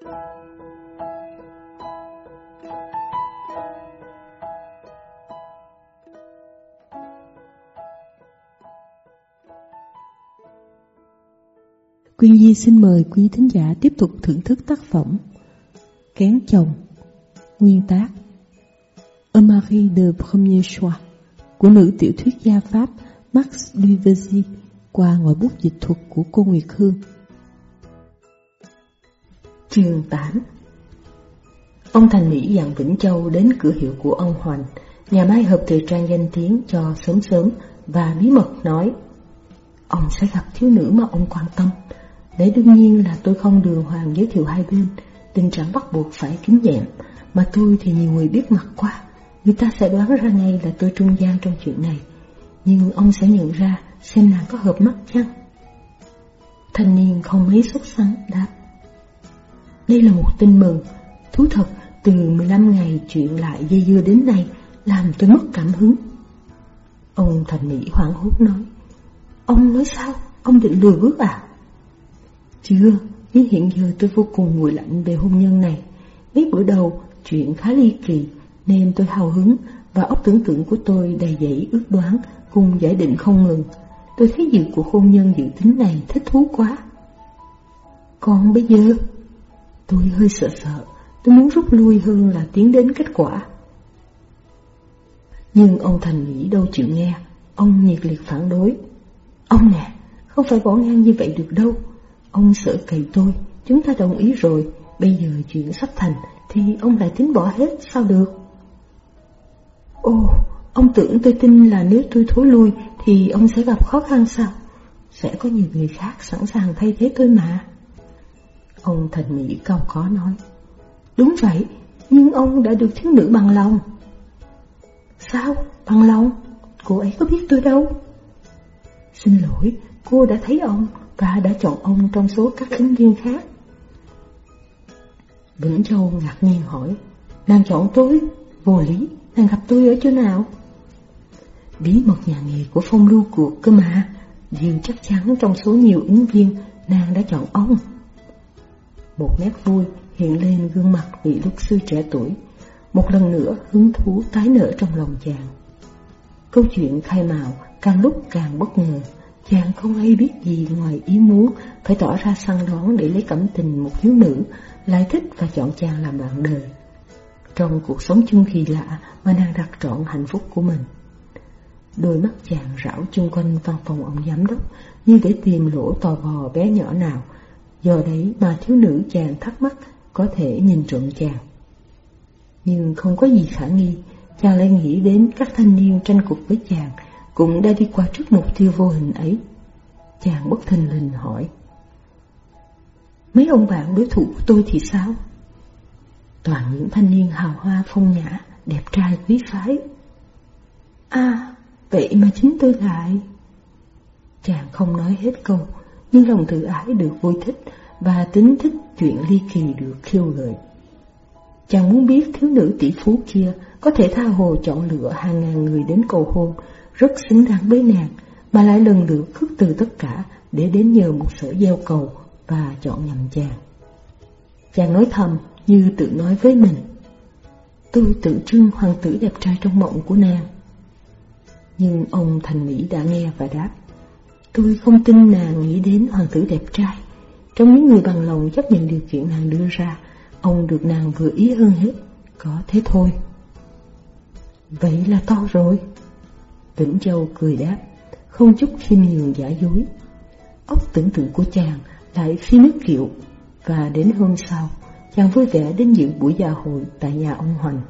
Quyên Di xin mời quý thính giả tiếp tục thưởng thức tác phẩm Kén chồng, Nguyên tác Un mari de premier choix của nữ tiểu thuyết gia Pháp Max Duvesi qua ngòi bút dịch thuật của cô Nguyệt Hương. Chương 8 Ông Thành Mỹ dặn Vĩnh Châu đến cửa hiệu của ông Hoành, nhà máy hợp thời trang danh tiếng cho sớm sớm và bí mật nói Ông sẽ gặp thiếu nữ mà ông quan tâm. Để đương nhiên là tôi không đường hoàng giới thiệu hai bên, tình trạng bắt buộc phải kín nhẹm, mà tôi thì nhiều người biết mặt quá. Người ta sẽ đoán ra ngay là tôi trung gian trong chuyện này. Nhưng ông sẽ nhận ra xem nàng có hợp mắt chăng? Thanh niên không mấy xuất sắng đáp đây là một tin mừng Thú thật từ 15 ngày chuyện lại dây dưa đến nay Làm tôi mất cảm hứng Ông thầm nghĩ hoảng hốt nói Ông nói sao? Ông định lừa bước à? Chưa, nhưng hiện giờ tôi vô cùng nguội lạnh về hôn nhân này Mấy bữa đầu chuyện khá ly kỳ nên tôi hào hứng và óc tưởng tượng của tôi đầy dẫy ước đoán cùng giải định không ngừng. Tôi thấy dự cuộc hôn nhân dự tính này thích thú quá. Còn bây giờ, tôi hơi sợ sợ, tôi muốn rút lui hơn là tiến đến kết quả. Nhưng ông Thành nghĩ đâu chịu nghe, ông nhiệt liệt phản đối. Ông nè, không phải bỏ ngang như vậy được đâu. Ông sợ cậy tôi, chúng ta đồng ý rồi, bây giờ chuyện sắp thành thì ông lại tính bỏ hết sao được? Ồ, ông tưởng tôi tin là nếu tôi thối lui thì ông sẽ gặp khó khăn sao? Sẽ có nhiều người khác sẵn sàng thay thế tôi mà. Ông thần mỹ cao có nói. Đúng vậy, nhưng ông đã được thiếu nữ bằng lòng. Sao? Bằng lòng? Cô ấy có biết tôi đâu? Xin lỗi, cô đã thấy ông và đã chọn ông trong số các ứng viên khác. Vĩnh Châu ngạc nhiên hỏi, nàng chọn tôi, vô lý, Nàng gặp tôi ở chỗ nào? Bí mật nhà nghề của phong lưu cuộc cơ mà Điều chắc chắn trong số nhiều ứng viên Nàng đã chọn ông một nét vui hiện lên gương mặt vị lúc sư trẻ tuổi Một lần nữa hứng thú tái nở trong lòng chàng Câu chuyện khai mào càng lúc càng bất ngờ Chàng không hay biết gì ngoài ý muốn Phải tỏ ra săn đón để lấy cảm tình một thiếu nữ Lại thích và chọn chàng làm bạn đời trong cuộc sống chung kỳ lạ mà nàng đặt trọn hạnh phúc của mình. Đôi mắt chàng rảo chung quanh văn phòng ông giám đốc như để tìm lỗ tò vò bé nhỏ nào, do đấy mà thiếu nữ chàng thắc mắc có thể nhìn trộm chàng. Nhưng không có gì khả nghi, chàng lại nghĩ đến các thanh niên tranh cuộc với chàng cũng đã đi qua trước mục tiêu vô hình ấy. Chàng bất thình lình hỏi. Mấy ông bạn đối thủ của tôi thì sao? toàn những thanh niên hào hoa phong nhã, đẹp trai quý phái. À, vậy mà chính tôi lại... Chàng không nói hết câu, nhưng lòng tự ái được vui thích và tính thích chuyện ly kỳ được khiêu gợi. Chàng muốn biết thiếu nữ tỷ phú kia có thể tha hồ chọn lựa hàng ngàn người đến cầu hôn, rất xứng đáng với nàng, mà lại lần lượt khước từ tất cả để đến nhờ một sở gieo cầu và chọn nhầm chàng. Chàng nói thầm như tự nói với mình. Tôi tự trưng hoàng tử đẹp trai trong mộng của nàng. Nhưng ông Thành Mỹ đã nghe và đáp, tôi không tin nàng nghĩ đến hoàng tử đẹp trai. Trong những người bằng lòng chấp nhận điều kiện nàng đưa ra, ông được nàng vừa ý hơn hết, có thế thôi. Vậy là to rồi. Vĩnh Châu cười đáp, không chút khiêm nhường giả dối. Ốc tưởng tượng của chàng lại phi nước kiệu, và đến hôm sau, chàng vui vẻ đến dự buổi dạ hội tại nhà ông Hoành.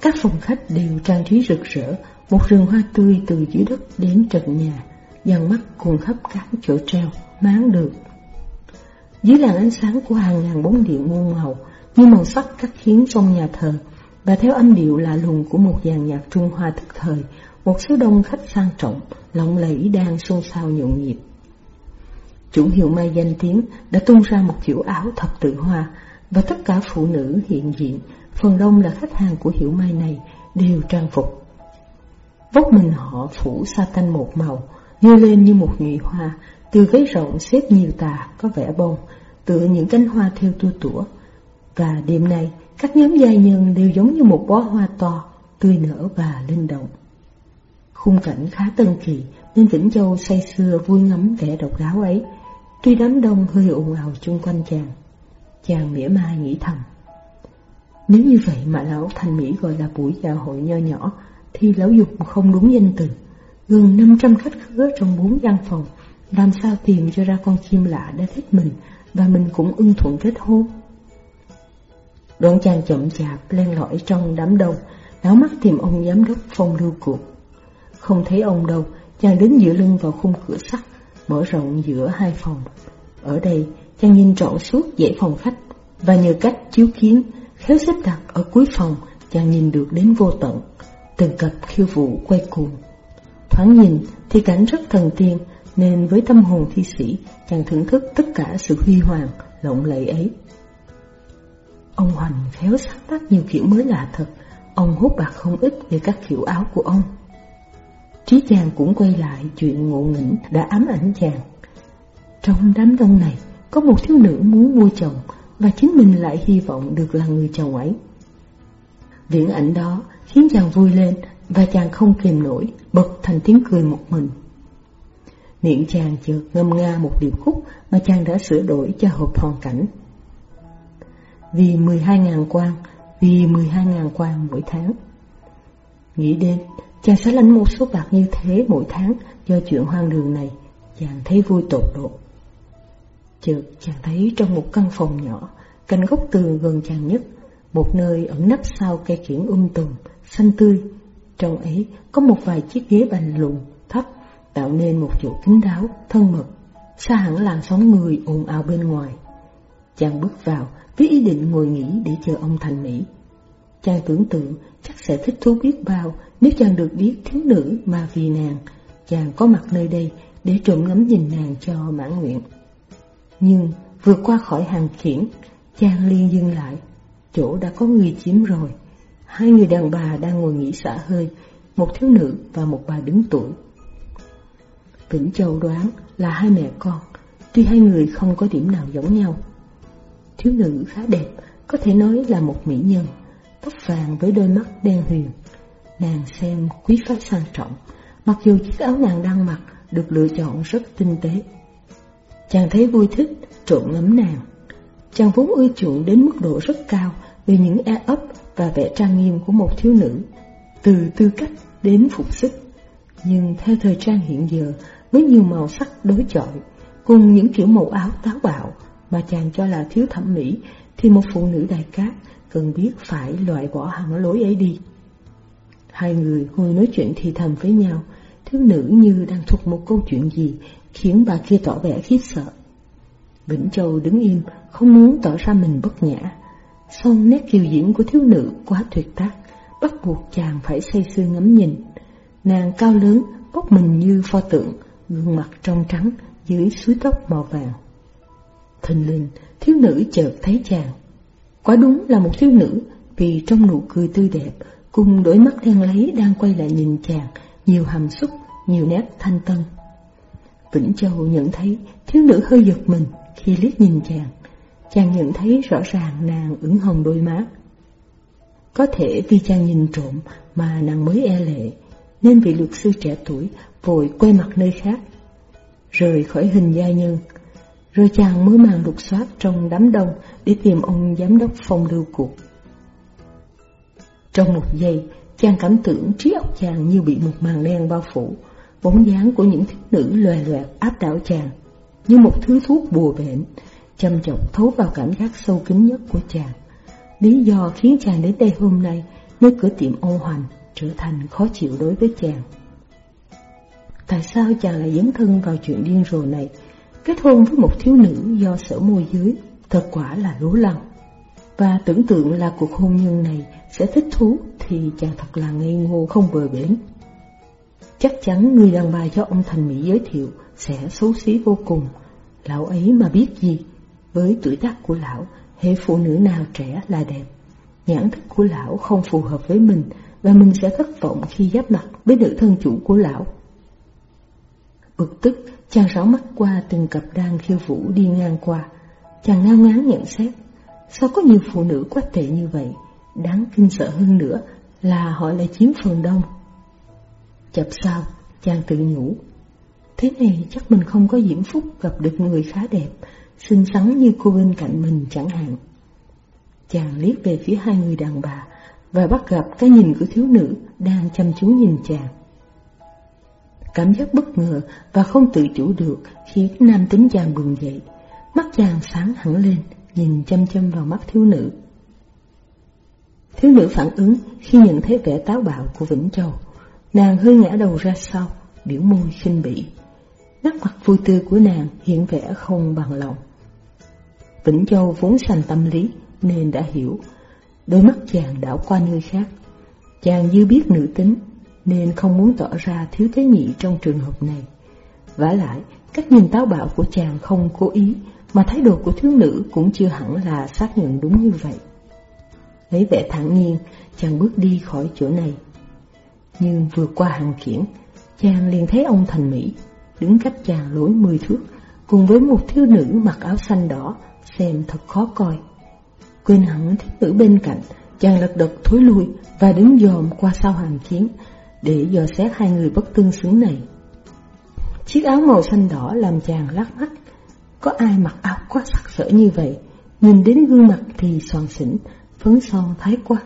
Các phòng khách đều trang trí rực rỡ, một rừng hoa tươi từ dưới đất đến trần nhà, dàn mắt cuồng khắp các chỗ treo, máng được. Dưới làn ánh sáng của hàng ngàn bóng điện muôn màu, như màu sắc cắt khiến trong nhà thờ, và theo âm điệu lạ lùng của một dàn nhạc Trung Hoa thực thời, một số đông khách sang trọng, lộng lẫy đang xôn xao nhộn nhịp. Chủ hiệu may danh tiếng đã tung ra một kiểu áo thập tự hoa và tất cả phụ nữ hiện diện, phần đông là khách hàng của hiệu may này, đều trang phục. Vóc mình họ phủ sa tanh một màu, nhô lên như một nhụy hoa, từ váy rộng xếp nhiều tà có vẻ bông, tựa những cánh hoa theo tua tủa. Và đêm nay, các nhóm gia nhân đều giống như một bó hoa to, tươi nở và linh động. Khung cảnh khá tân kỳ nên Vĩnh Châu say sưa vui ngắm vẻ độc đáo ấy, tuy đám đông hơi ồn ào chung quanh chàng. Chàng mỉa mai nghĩ thầm. Nếu như vậy mà lão thành Mỹ gọi là buổi dạ hội nho nhỏ, thì lão dục không đúng danh từ. Gần 500 khách khứa trong bốn gian phòng, làm sao tìm cho ra con chim lạ đã thích mình và mình cũng ưng thuận kết hôn. Đoạn chàng chậm chạp len lỏi trong đám đông, đảo mắt tìm ông giám đốc phong lưu cuộc. Không thấy ông đâu, chàng đứng dựa lưng vào khung cửa sắt, mở rộng giữa hai phòng. Ở đây, chàng nhìn trọn suốt dãy phòng khách, và nhờ cách chiếu kiến, khéo xếp đặt ở cuối phòng, chàng nhìn được đến vô tận, từng cặp khiêu vũ quay cuồng. Thoáng nhìn thì cảnh rất thần tiên, nên với tâm hồn thi sĩ, chàng thưởng thức tất cả sự huy hoàng, lộng lẫy ấy. Ông Hoành khéo sáng tác nhiều kiểu mới lạ thật, ông hút bạc không ít về các kiểu áo của ông. Trí chàng cũng quay lại chuyện ngộ nghĩnh đã ám ảnh chàng. Trong đám đông này, có một thiếu nữ muốn mua chồng và chính mình lại hy vọng được là người chồng ấy. Viễn ảnh đó khiến chàng vui lên và chàng không kìm nổi, bật thành tiếng cười một mình. Miệng chàng chợt ngâm nga một điệp khúc mà chàng đã sửa đổi cho hợp hoàn cảnh. Vì 12.000 quan, vì 12.000 quan mỗi tháng. Nghĩ đến, chàng sẽ lãnh một số bạc như thế mỗi tháng do chuyện hoang đường này, chàng thấy vui tột độ. Chợt chàng thấy trong một căn phòng nhỏ, cạnh góc tường gần chàng nhất, một nơi ẩn nấp sau cây kiển um tùm, xanh tươi. Trong ấy có một vài chiếc ghế bành lùn, thấp, tạo nên một chỗ kín đáo, thân mật, xa hẳn làn sóng người ồn ào bên ngoài. Chàng bước vào với ý định ngồi nghỉ để chờ ông thành Mỹ. Chàng tưởng tượng chắc sẽ thích thú biết bao nếu chàng được biết thiếu nữ mà vì nàng, chàng có mặt nơi đây để trộm ngắm nhìn nàng cho mãn nguyện. Nhưng vượt qua khỏi hàng kiển, chàng liền dừng lại, chỗ đã có người chiếm rồi. Hai người đàn bà đang ngồi nghỉ xả hơi, một thiếu nữ và một bà đứng tuổi. Vĩnh Châu đoán là hai mẹ con, tuy hai người không có điểm nào giống nhau. Thiếu nữ khá đẹp, có thể nói là một mỹ nhân, tóc vàng với đôi mắt đen huyền. Nàng xem quý phái sang trọng, mặc dù chiếc áo nàng đang mặc được lựa chọn rất tinh tế. Chàng thấy vui thích, trộn ngắm nàng. Chàng vốn ưa chuộng đến mức độ rất cao về những e ấp và vẻ trang nghiêm của một thiếu nữ, từ tư cách đến phục sức. Nhưng theo thời trang hiện giờ, với nhiều màu sắc đối chọi, cùng những kiểu màu áo táo bạo mà chàng cho là thiếu thẩm mỹ, thì một phụ nữ đại cát cần biết phải loại bỏ hẳn lối ấy đi. Hai người ngồi nói chuyện thì thầm với nhau, thiếu nữ như đang thuộc một câu chuyện gì, khiến bà kia tỏ vẻ khiếp sợ. Vĩnh Châu đứng im, không muốn tỏ ra mình bất nhã. Xong nét kiều diễn của thiếu nữ quá tuyệt tác, bắt buộc chàng phải say sưa ngắm nhìn. Nàng cao lớn, bốc mình như pho tượng, gương mặt trong trắng dưới suối tóc màu vàng. Thình lình, thiếu nữ chợt thấy chàng. Quá đúng là một thiếu nữ, vì trong nụ cười tươi đẹp, cùng đôi mắt đen lấy đang quay lại nhìn chàng, nhiều hàm xúc, nhiều nét thanh tân. Vĩnh Châu nhận thấy thiếu nữ hơi giật mình khi liếc nhìn chàng. Chàng nhận thấy rõ ràng nàng ửng hồng đôi má. Có thể vì chàng nhìn trộm mà nàng mới e lệ, nên vị luật sư trẻ tuổi vội quay mặt nơi khác, rời khỏi hình gia nhân. Rồi chàng mới màng lục soát trong đám đông để tìm ông giám đốc phong lưu cuộc. Trong một giây, chàng cảm tưởng trí óc chàng như bị một màn đen bao phủ, bóng dáng của những thiếu nữ loè loẹt áp đảo chàng, như một thứ thuốc bùa bệnh, chăm chọc thấu vào cảm giác sâu kín nhất của chàng. Lý do khiến chàng đến đây hôm nay nơi cửa tiệm ô hoành trở thành khó chịu đối với chàng. Tại sao chàng lại dấn thân vào chuyện điên rồ này, kết hôn với một thiếu nữ do sở môi giới, thật quả là lố lăng. Và tưởng tượng là cuộc hôn nhân này sẽ thích thú thì chàng thật là ngây ngô không bờ bến. Chắc chắn người đàn bà cho ông Thành Mỹ giới thiệu sẽ xấu xí vô cùng. Lão ấy mà biết gì, với tuổi tác của lão, hệ phụ nữ nào trẻ là đẹp. Nhãn thức của lão không phù hợp với mình và mình sẽ thất vọng khi giáp mặt với nữ thân chủ của lão. Bực tức, chàng rảo mắt qua từng cặp đang khiêu vũ đi ngang qua. Chàng ngao ngán nhận xét, sao có nhiều phụ nữ quá tệ như vậy, đáng kinh sợ hơn nữa là họ lại chiếm phần đông. Chập sao, chàng tự nhủ, thế này chắc mình không có diễm phúc gặp được người khá đẹp, xinh xắn như cô bên cạnh mình chẳng hạn. Chàng liếc về phía hai người đàn bà và bắt gặp cái nhìn của thiếu nữ đang chăm chú nhìn chàng. Cảm giác bất ngờ và không tự chủ được khiến nam tính chàng bừng dậy. Mắt chàng sáng hẳn lên, nhìn chăm chăm vào mắt thiếu nữ. Thiếu nữ phản ứng khi nhận thấy vẻ táo bạo của Vĩnh Châu. Nàng hơi ngã đầu ra sau, biểu môi khinh bỉ. Nét mặt vui tươi của nàng hiện vẻ không bằng lòng. Vĩnh Châu vốn sành tâm lý nên đã hiểu. Đôi mắt chàng đảo qua nơi khác. Chàng dư biết nữ tính nên không muốn tỏ ra thiếu tế nhị trong trường hợp này. vả lại, cách nhìn táo bạo của chàng không cố ý, mà thái độ của thiếu nữ cũng chưa hẳn là xác nhận đúng như vậy. Lấy vẻ thẳng nhiên, chàng bước đi khỏi chỗ này. Nhưng vừa qua hàng kiển, chàng liền thấy ông Thành Mỹ, đứng cách chàng lối mười thước, cùng với một thiếu nữ mặc áo xanh đỏ, xem thật khó coi. Quên hẳn thiếu nữ bên cạnh, chàng lật đật thối lui và đứng dòm qua sau hàng chiến để dò xét hai người bất tương xứng này. Chiếc áo màu xanh đỏ làm chàng lắc mắt, có ai mặc áo quá sắc sỡ như vậy, nhìn đến gương mặt thì soàn xỉn, phấn son thái quá,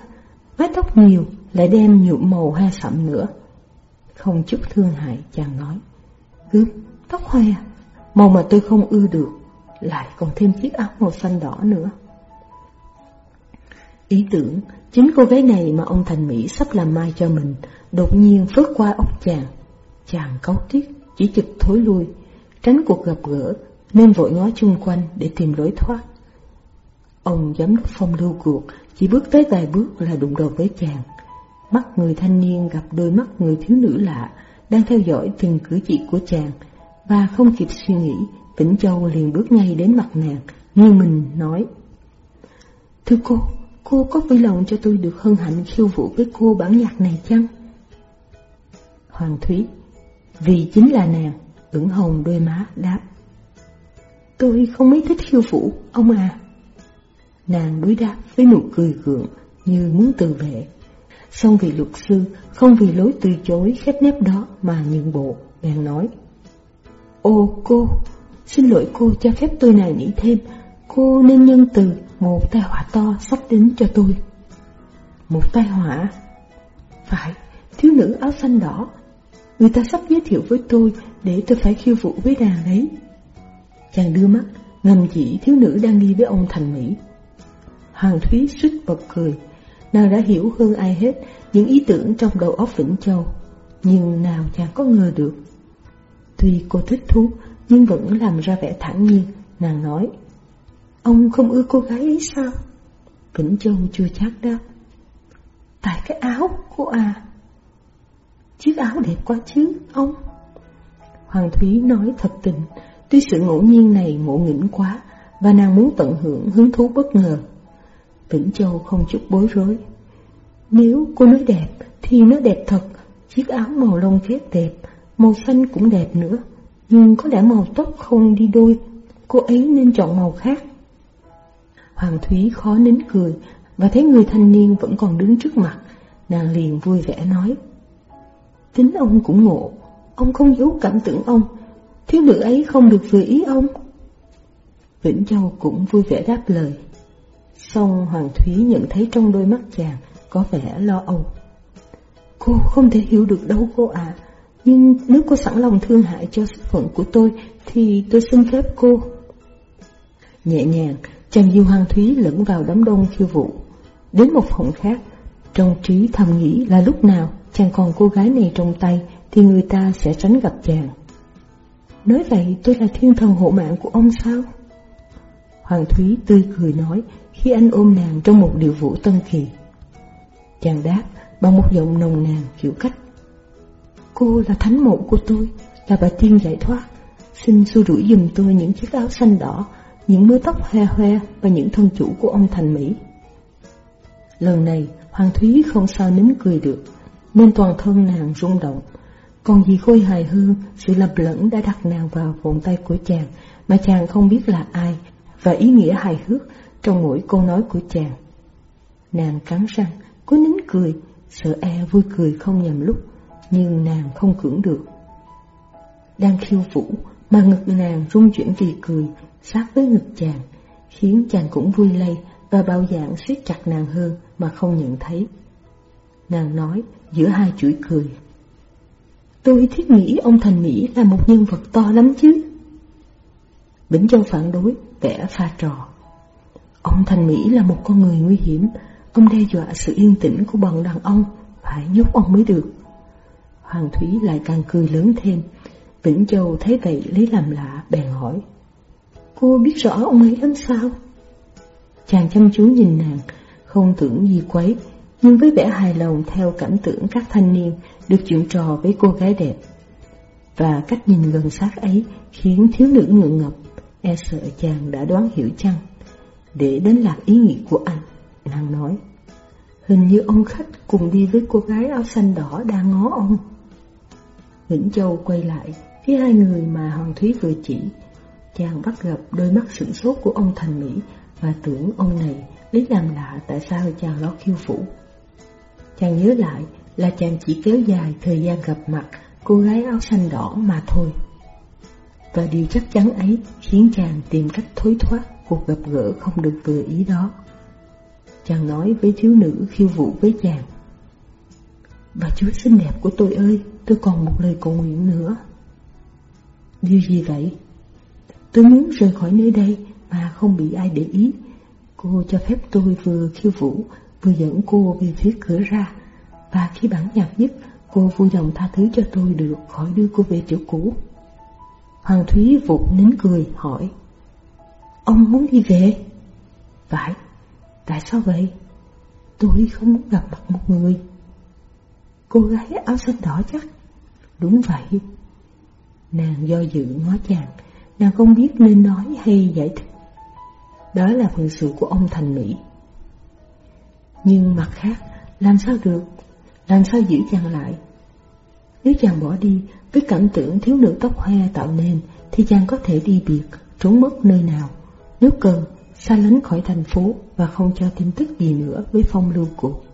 mái tóc nhiều lại đem nhuộm màu hoa sậm nữa. Không chút thương hại chàng nói, gớm, tóc hoe, à? màu mà tôi không ưa được, lại còn thêm chiếc áo màu xanh đỏ nữa. Ý tưởng chính cô gái này mà ông Thành Mỹ sắp làm mai cho mình đột nhiên phớt qua óc chàng. Chàng cáu tiếc, chỉ chực thối lui, tránh cuộc gặp gỡ nên vội ngó chung quanh để tìm lối thoát. Ông giám đốc phong lưu cuộc chỉ bước tới vài bước là đụng đầu với chàng. Mắt người thanh niên gặp đôi mắt người thiếu nữ lạ đang theo dõi từng cử chỉ của chàng và không kịp suy nghĩ, Vĩnh Châu liền bước ngay đến mặt nàng, như mình nói. Thưa cô, cô có vui lòng cho tôi được hân hạnh khiêu vũ với cô bản nhạc này chăng? Hoàng Thúy, vì chính là nàng, ửng hồng đôi má đáp. Tôi không mấy thích khiêu vũ, ông à. Nàng đối đáp với nụ cười gượng như muốn tự vệ. Xong vì luật sư, không vì lối từ chối khép nép đó mà nhượng bộ, bèn nói. Ô cô, xin lỗi cô cho phép tôi này nghĩ thêm, cô nên nhân từ một tai họa to sắp đến cho tôi. Một tai họa? Phải, thiếu nữ áo xanh đỏ. Người ta sắp giới thiệu với tôi để tôi phải khiêu vũ với đàn đấy. Chàng đưa mắt, ngầm chỉ thiếu nữ đang đi với ông Thành Mỹ. Hoàng Thúy suýt bật cười, nàng đã hiểu hơn ai hết những ý tưởng trong đầu óc Vĩnh Châu, nhưng nào chẳng có ngờ được. Tuy cô thích thú, nhưng vẫn làm ra vẻ thản nhiên, nàng nói. Ông không ưa cô gái ấy sao? Vĩnh Châu chưa chắc đáp. Tại cái áo cô à? Chiếc áo đẹp quá chứ, ông. Hoàng Thúy nói thật tình, tuy sự ngẫu nhiên này ngộ nghĩnh quá, và nàng muốn tận hưởng hứng thú bất ngờ. Vĩnh Châu không chút bối rối. Nếu cô nói đẹp, thì nó đẹp thật, chiếc áo màu lông phết đẹp, màu xanh cũng đẹp nữa, nhưng có lẽ màu tóc không đi đôi, cô ấy nên chọn màu khác. Hoàng Thúy khó nín cười, và thấy người thanh niên vẫn còn đứng trước mặt, nàng liền vui vẻ nói. Tính ông cũng ngộ, ông không giấu cảm tưởng ông, thiếu nữ ấy không được vừa ý ông. Vĩnh Châu cũng vui vẻ đáp lời. Xong Hoàng Thúy nhận thấy trong đôi mắt chàng có vẻ lo âu. Cô không thể hiểu được đâu cô ạ, nhưng nếu cô sẵn lòng thương hại cho sức phận của tôi thì tôi xin phép cô. Nhẹ nhàng, chàng du Hoàng Thúy lẫn vào đám đông khiêu vũ. Đến một phòng khác, trong trí thầm nghĩ là lúc nào chàng còn cô gái này trong tay thì người ta sẽ tránh gặp chàng. Nói vậy tôi là thiên thần hộ mạng của ông sao? Hoàng Thúy tươi cười nói khi anh ôm nàng trong một điệu vũ tân kỳ. Chàng đáp bằng một giọng nồng nàn kiểu cách. Cô là thánh mộ của tôi, là bà tiên giải thoát. Xin xua đuổi giùm tôi những chiếc áo xanh đỏ, những mưa tóc hoe hoe và những thân chủ của ông Thành Mỹ. Lần này, Hoàng Thúy không sao nín cười được, nên toàn thân nàng rung động. Còn gì khôi hài hơn, sự lập lẫn đã đặt nàng vào vòng tay của chàng, mà chàng không biết là ai, và ý nghĩa hài hước trong mỗi câu nói của chàng. Nàng cắn răng, cố nín cười, sợ e vui cười không nhầm lúc, nhưng nàng không cưỡng được. Đang khiêu vũ, mà ngực nàng rung chuyển vì cười, sát với ngực chàng, khiến chàng cũng vui lây và bao dạng siết chặt nàng hơn mà không nhận thấy. Nàng nói giữa hai chuỗi cười. Tôi thiết nghĩ ông Thành Mỹ là một nhân vật to lắm chứ. Bỉnh Châu phản đối, vẽ pha trò. Ông Thành Mỹ là một con người nguy hiểm, ông đe dọa sự yên tĩnh của bọn đàn ông, phải nhốt ông mới được. Hoàng Thúy lại càng cười lớn thêm, Vĩnh Châu thấy vậy lấy làm lạ, bèn hỏi. Cô biết rõ ông ấy lắm sao? Chàng chăm chú nhìn nàng, không tưởng gì quấy, nhưng với vẻ hài lòng theo cảm tưởng các thanh niên được chuyện trò với cô gái đẹp. Và cách nhìn gần sát ấy khiến thiếu nữ ngượng ngập, e sợ chàng đã đoán hiểu chăng. Để đánh lạc ý nghĩ của anh, nàng nói, hình như ông khách cùng đi với cô gái áo xanh đỏ đang ngó ông. Vĩnh Châu quay lại, phía hai người mà Hoàng Thúy vừa chỉ, chàng bắt gặp đôi mắt sửng sốt của ông Thành Mỹ và tưởng ông này lấy làm lạ tại sao chàng lót khiêu vũ. Chàng nhớ lại là chàng chỉ kéo dài thời gian gặp mặt cô gái áo xanh đỏ mà thôi. Và điều chắc chắn ấy khiến chàng tìm cách thối thoát cuộc gặp gỡ không được vừa ý đó. Chàng nói với thiếu nữ khiêu vũ với chàng. Bà chúa xinh đẹp của tôi ơi, tôi còn một lời cầu nguyện nữa. Điều gì vậy? Tôi muốn rời khỏi nơi đây mà không bị ai để ý. Cô cho phép tôi vừa khiêu vũ, vừa dẫn cô về phía cửa ra. Và khi bản nhạc dứt, cô vui lòng tha thứ cho tôi được khỏi đưa cô về chỗ cũ. Hoàng Thúy vụt nín cười hỏi Ông muốn đi về? Phải, tại sao vậy? Tôi không muốn gặp mặt một người. Cô gái áo xanh đỏ chắc. Đúng vậy. Nàng do dự ngó chàng. Nàng không biết nên nói hay giải thích. Đó là phần sự của ông Thành Mỹ. Nhưng mặt khác Làm sao được? Làm sao giữ chàng lại? Nếu chàng bỏ đi Với cảm tưởng thiếu nữ tóc hoe tạo nên Thì chàng có thể đi biệt Trốn mất nơi nào. Nếu cần xa lánh khỏi thành phố Và không cho tin tức gì nữa với phong lưu cuộc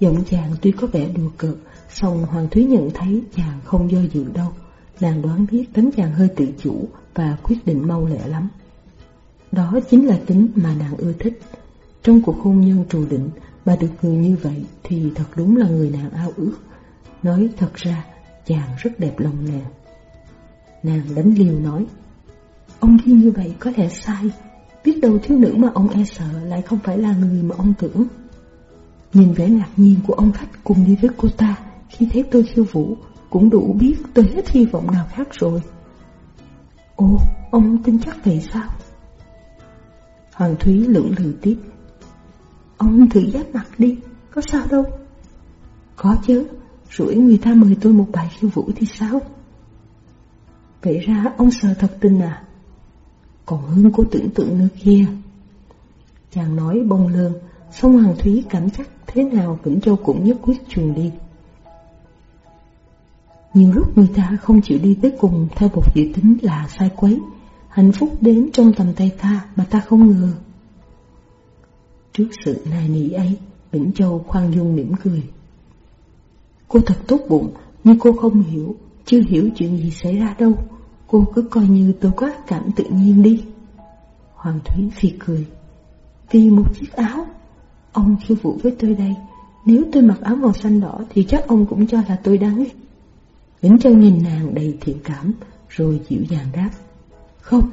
Giọng chàng tuy có vẻ đùa cợt song Hoàng Thúy nhận thấy chàng không do dự đâu Nàng đoán biết tính chàng hơi tự chủ và quyết định mau lẹ lắm. Đó chính là tính mà nàng ưa thích. Trong cuộc hôn nhân trù định mà được người như vậy thì thật đúng là người nàng ao ước. Nói thật ra, chàng rất đẹp lòng nàng. Nàng đánh liều nói, ông đi như vậy có lẽ sai, biết đâu thiếu nữ mà ông e sợ lại không phải là người mà ông tưởng. Nhìn vẻ ngạc nhiên của ông khách cùng đi với cô ta khi thấy tôi khiêu vũ, cũng đủ biết tôi hết hy vọng nào khác rồi. Ồ, ông tin chắc vậy sao? Hoàng Thúy lưỡng lự tiếp. Ông thử giáp mặt đi, có sao đâu. Có chứ, rủi người ta mời tôi một bài khiêu vũ thì sao? Vậy ra ông sợ thật tình à? Còn hơn cô tưởng tượng nữa kia. Chàng nói bông lơn, xong Hoàng Thúy cảm chắc thế nào Vĩnh Châu cũng nhất quyết chuồn đi. Nhiều lúc người ta không chịu đi tới cùng theo một dự tính là sai quấy, hạnh phúc đến trong tầm tay ta mà ta không ngờ. Trước sự nài nỉ ấy, Vĩnh Châu khoan dung mỉm cười. Cô thật tốt bụng, nhưng cô không hiểu, chưa hiểu chuyện gì xảy ra đâu. Cô cứ coi như tôi có cảm tự nhiên đi. Hoàng Thúy phì cười. Vì một chiếc áo, ông khiêu vũ với tôi đây. Nếu tôi mặc áo màu xanh đỏ thì chắc ông cũng cho là tôi đáng ghét. Vĩnh Châu nhìn nàng đầy thiện cảm, rồi dịu dàng đáp. Không,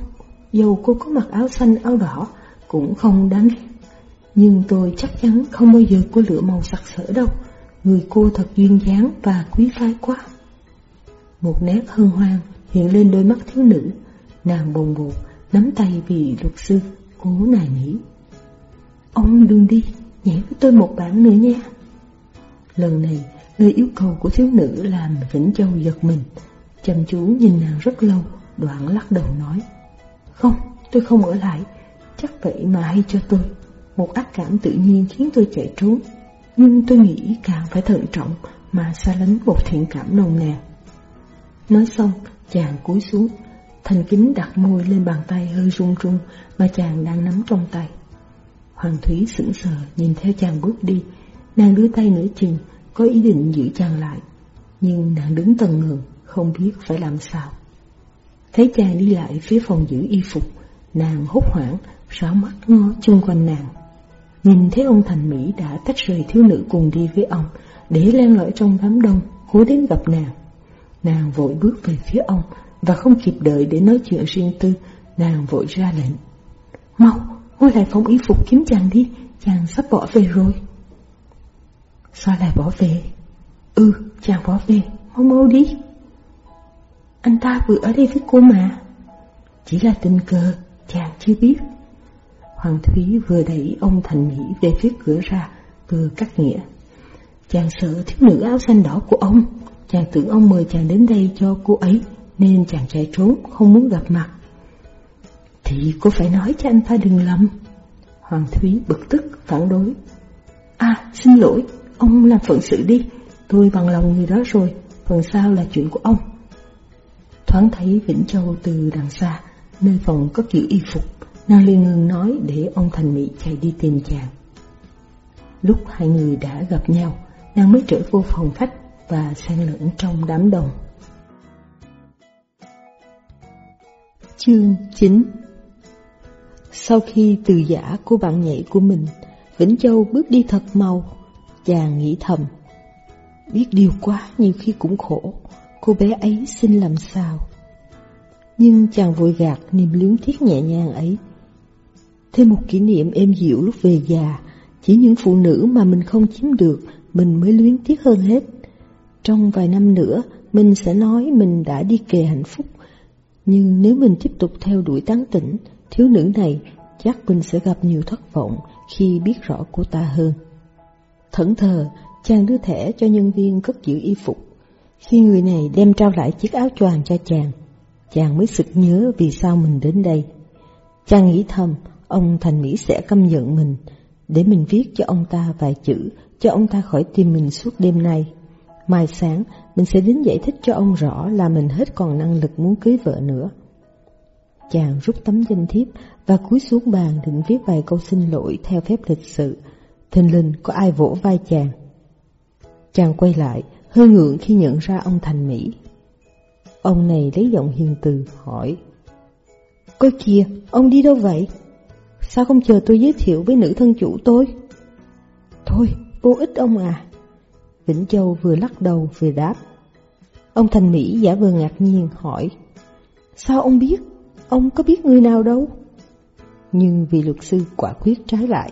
dầu cô có mặc áo xanh áo đỏ, cũng không đáng ghét. Nhưng tôi chắc chắn không bao giờ có lửa màu sặc sỡ đâu. Người cô thật duyên dáng và quý phái quá. Một nét hân hoan hiện lên đôi mắt thiếu nữ. Nàng bồn bột, nắm tay vì luật sư, cố nài nỉ. Ông đừng đi, nhảy với tôi một bản nữa nha. Lần này Lời yêu cầu của thiếu nữ làm Vĩnh Châu giật mình, chăm chú nhìn nàng rất lâu, đoạn lắc đầu nói. Không, tôi không ở lại, chắc vậy mà hay cho tôi. Một ác cảm tự nhiên khiến tôi chạy trốn, nhưng tôi nghĩ càng phải thận trọng mà xa lánh một thiện cảm nồng nàn. Nói xong, chàng cúi xuống, Thanh kính đặt môi lên bàn tay hơi run run mà chàng đang nắm trong tay. Hoàng Thúy sững sờ nhìn theo chàng bước đi, nàng đưa tay nửa chừng, có ý định giữ chàng lại. Nhưng nàng đứng tần ngừng, không biết phải làm sao. Thấy chàng đi lại phía phòng giữ y phục, nàng hốt hoảng, ráo mắt ngó chung quanh nàng. Nhìn thấy ông Thành Mỹ đã tách rời thiếu nữ cùng đi với ông, để len lỏi trong đám đông, cố đến gặp nàng. Nàng vội bước về phía ông, và không kịp đợi để nói chuyện riêng tư, nàng vội ra lệnh. Mau, quay lại phòng y phục kiếm chàng đi, chàng sắp bỏ về rồi. Sao lại bỏ về? Ừ, chàng bỏ về, mau mau đi. Anh ta vừa ở đây với cô mà. Chỉ là tình cờ, chàng chưa biết. Hoàng Thúy vừa đẩy ông Thành Mỹ về phía cửa ra, vừa cắt nghĩa. Chàng sợ thiếu nữ áo xanh đỏ của ông, chàng tưởng ông mời chàng đến đây cho cô ấy, nên chàng chạy trốn, không muốn gặp mặt. Thì cô phải nói cho anh ta đừng lầm. Hoàng Thúy bực tức, phản đối. À, xin lỗi, ông làm phận sự đi, tôi bằng lòng người đó rồi, phần sau là chuyện của ông. Thoáng thấy Vĩnh Châu từ đằng xa, nơi phòng có kiểu y phục, nàng liền ngừng nói để ông Thành Mỹ chạy đi tìm chàng. Lúc hai người đã gặp nhau, nàng mới trở vô phòng khách và xen lẫn trong đám đông. Chương 9 Sau khi từ giả của bạn nhảy của mình, Vĩnh Châu bước đi thật mau, chàng nghĩ thầm. Biết điều quá nhiều khi cũng khổ, cô bé ấy xin làm sao. Nhưng chàng vội gạt niềm luyến tiếc nhẹ nhàng ấy. Thêm một kỷ niệm êm dịu lúc về già, chỉ những phụ nữ mà mình không chiếm được, mình mới luyến tiếc hơn hết. Trong vài năm nữa, mình sẽ nói mình đã đi kề hạnh phúc, nhưng nếu mình tiếp tục theo đuổi tán tỉnh, thiếu nữ này chắc mình sẽ gặp nhiều thất vọng khi biết rõ cô ta hơn. Thẫn thờ, chàng đưa thẻ cho nhân viên cất giữ y phục. Khi người này đem trao lại chiếc áo choàng cho chàng, chàng mới sực nhớ vì sao mình đến đây. Chàng nghĩ thầm, ông Thành Mỹ sẽ căm giận mình, để mình viết cho ông ta vài chữ, cho ông ta khỏi tìm mình suốt đêm nay. Mai sáng, mình sẽ đến giải thích cho ông rõ là mình hết còn năng lực muốn cưới vợ nữa. Chàng rút tấm danh thiếp và cúi xuống bàn định viết vài câu xin lỗi theo phép lịch sự. Thình linh có ai vỗ vai chàng. Chàng quay lại, hơi ngượng khi nhận ra ông Thành Mỹ. Ông này lấy giọng hiền từ hỏi. Coi kìa, ông đi đâu vậy? Sao không chờ tôi giới thiệu với nữ thân chủ tôi? Thôi, vô ích ông à. Vĩnh Châu vừa lắc đầu vừa đáp. Ông Thành Mỹ giả vờ ngạc nhiên hỏi. Sao ông biết? Ông có biết người nào đâu? Nhưng vì luật sư quả quyết trái lại.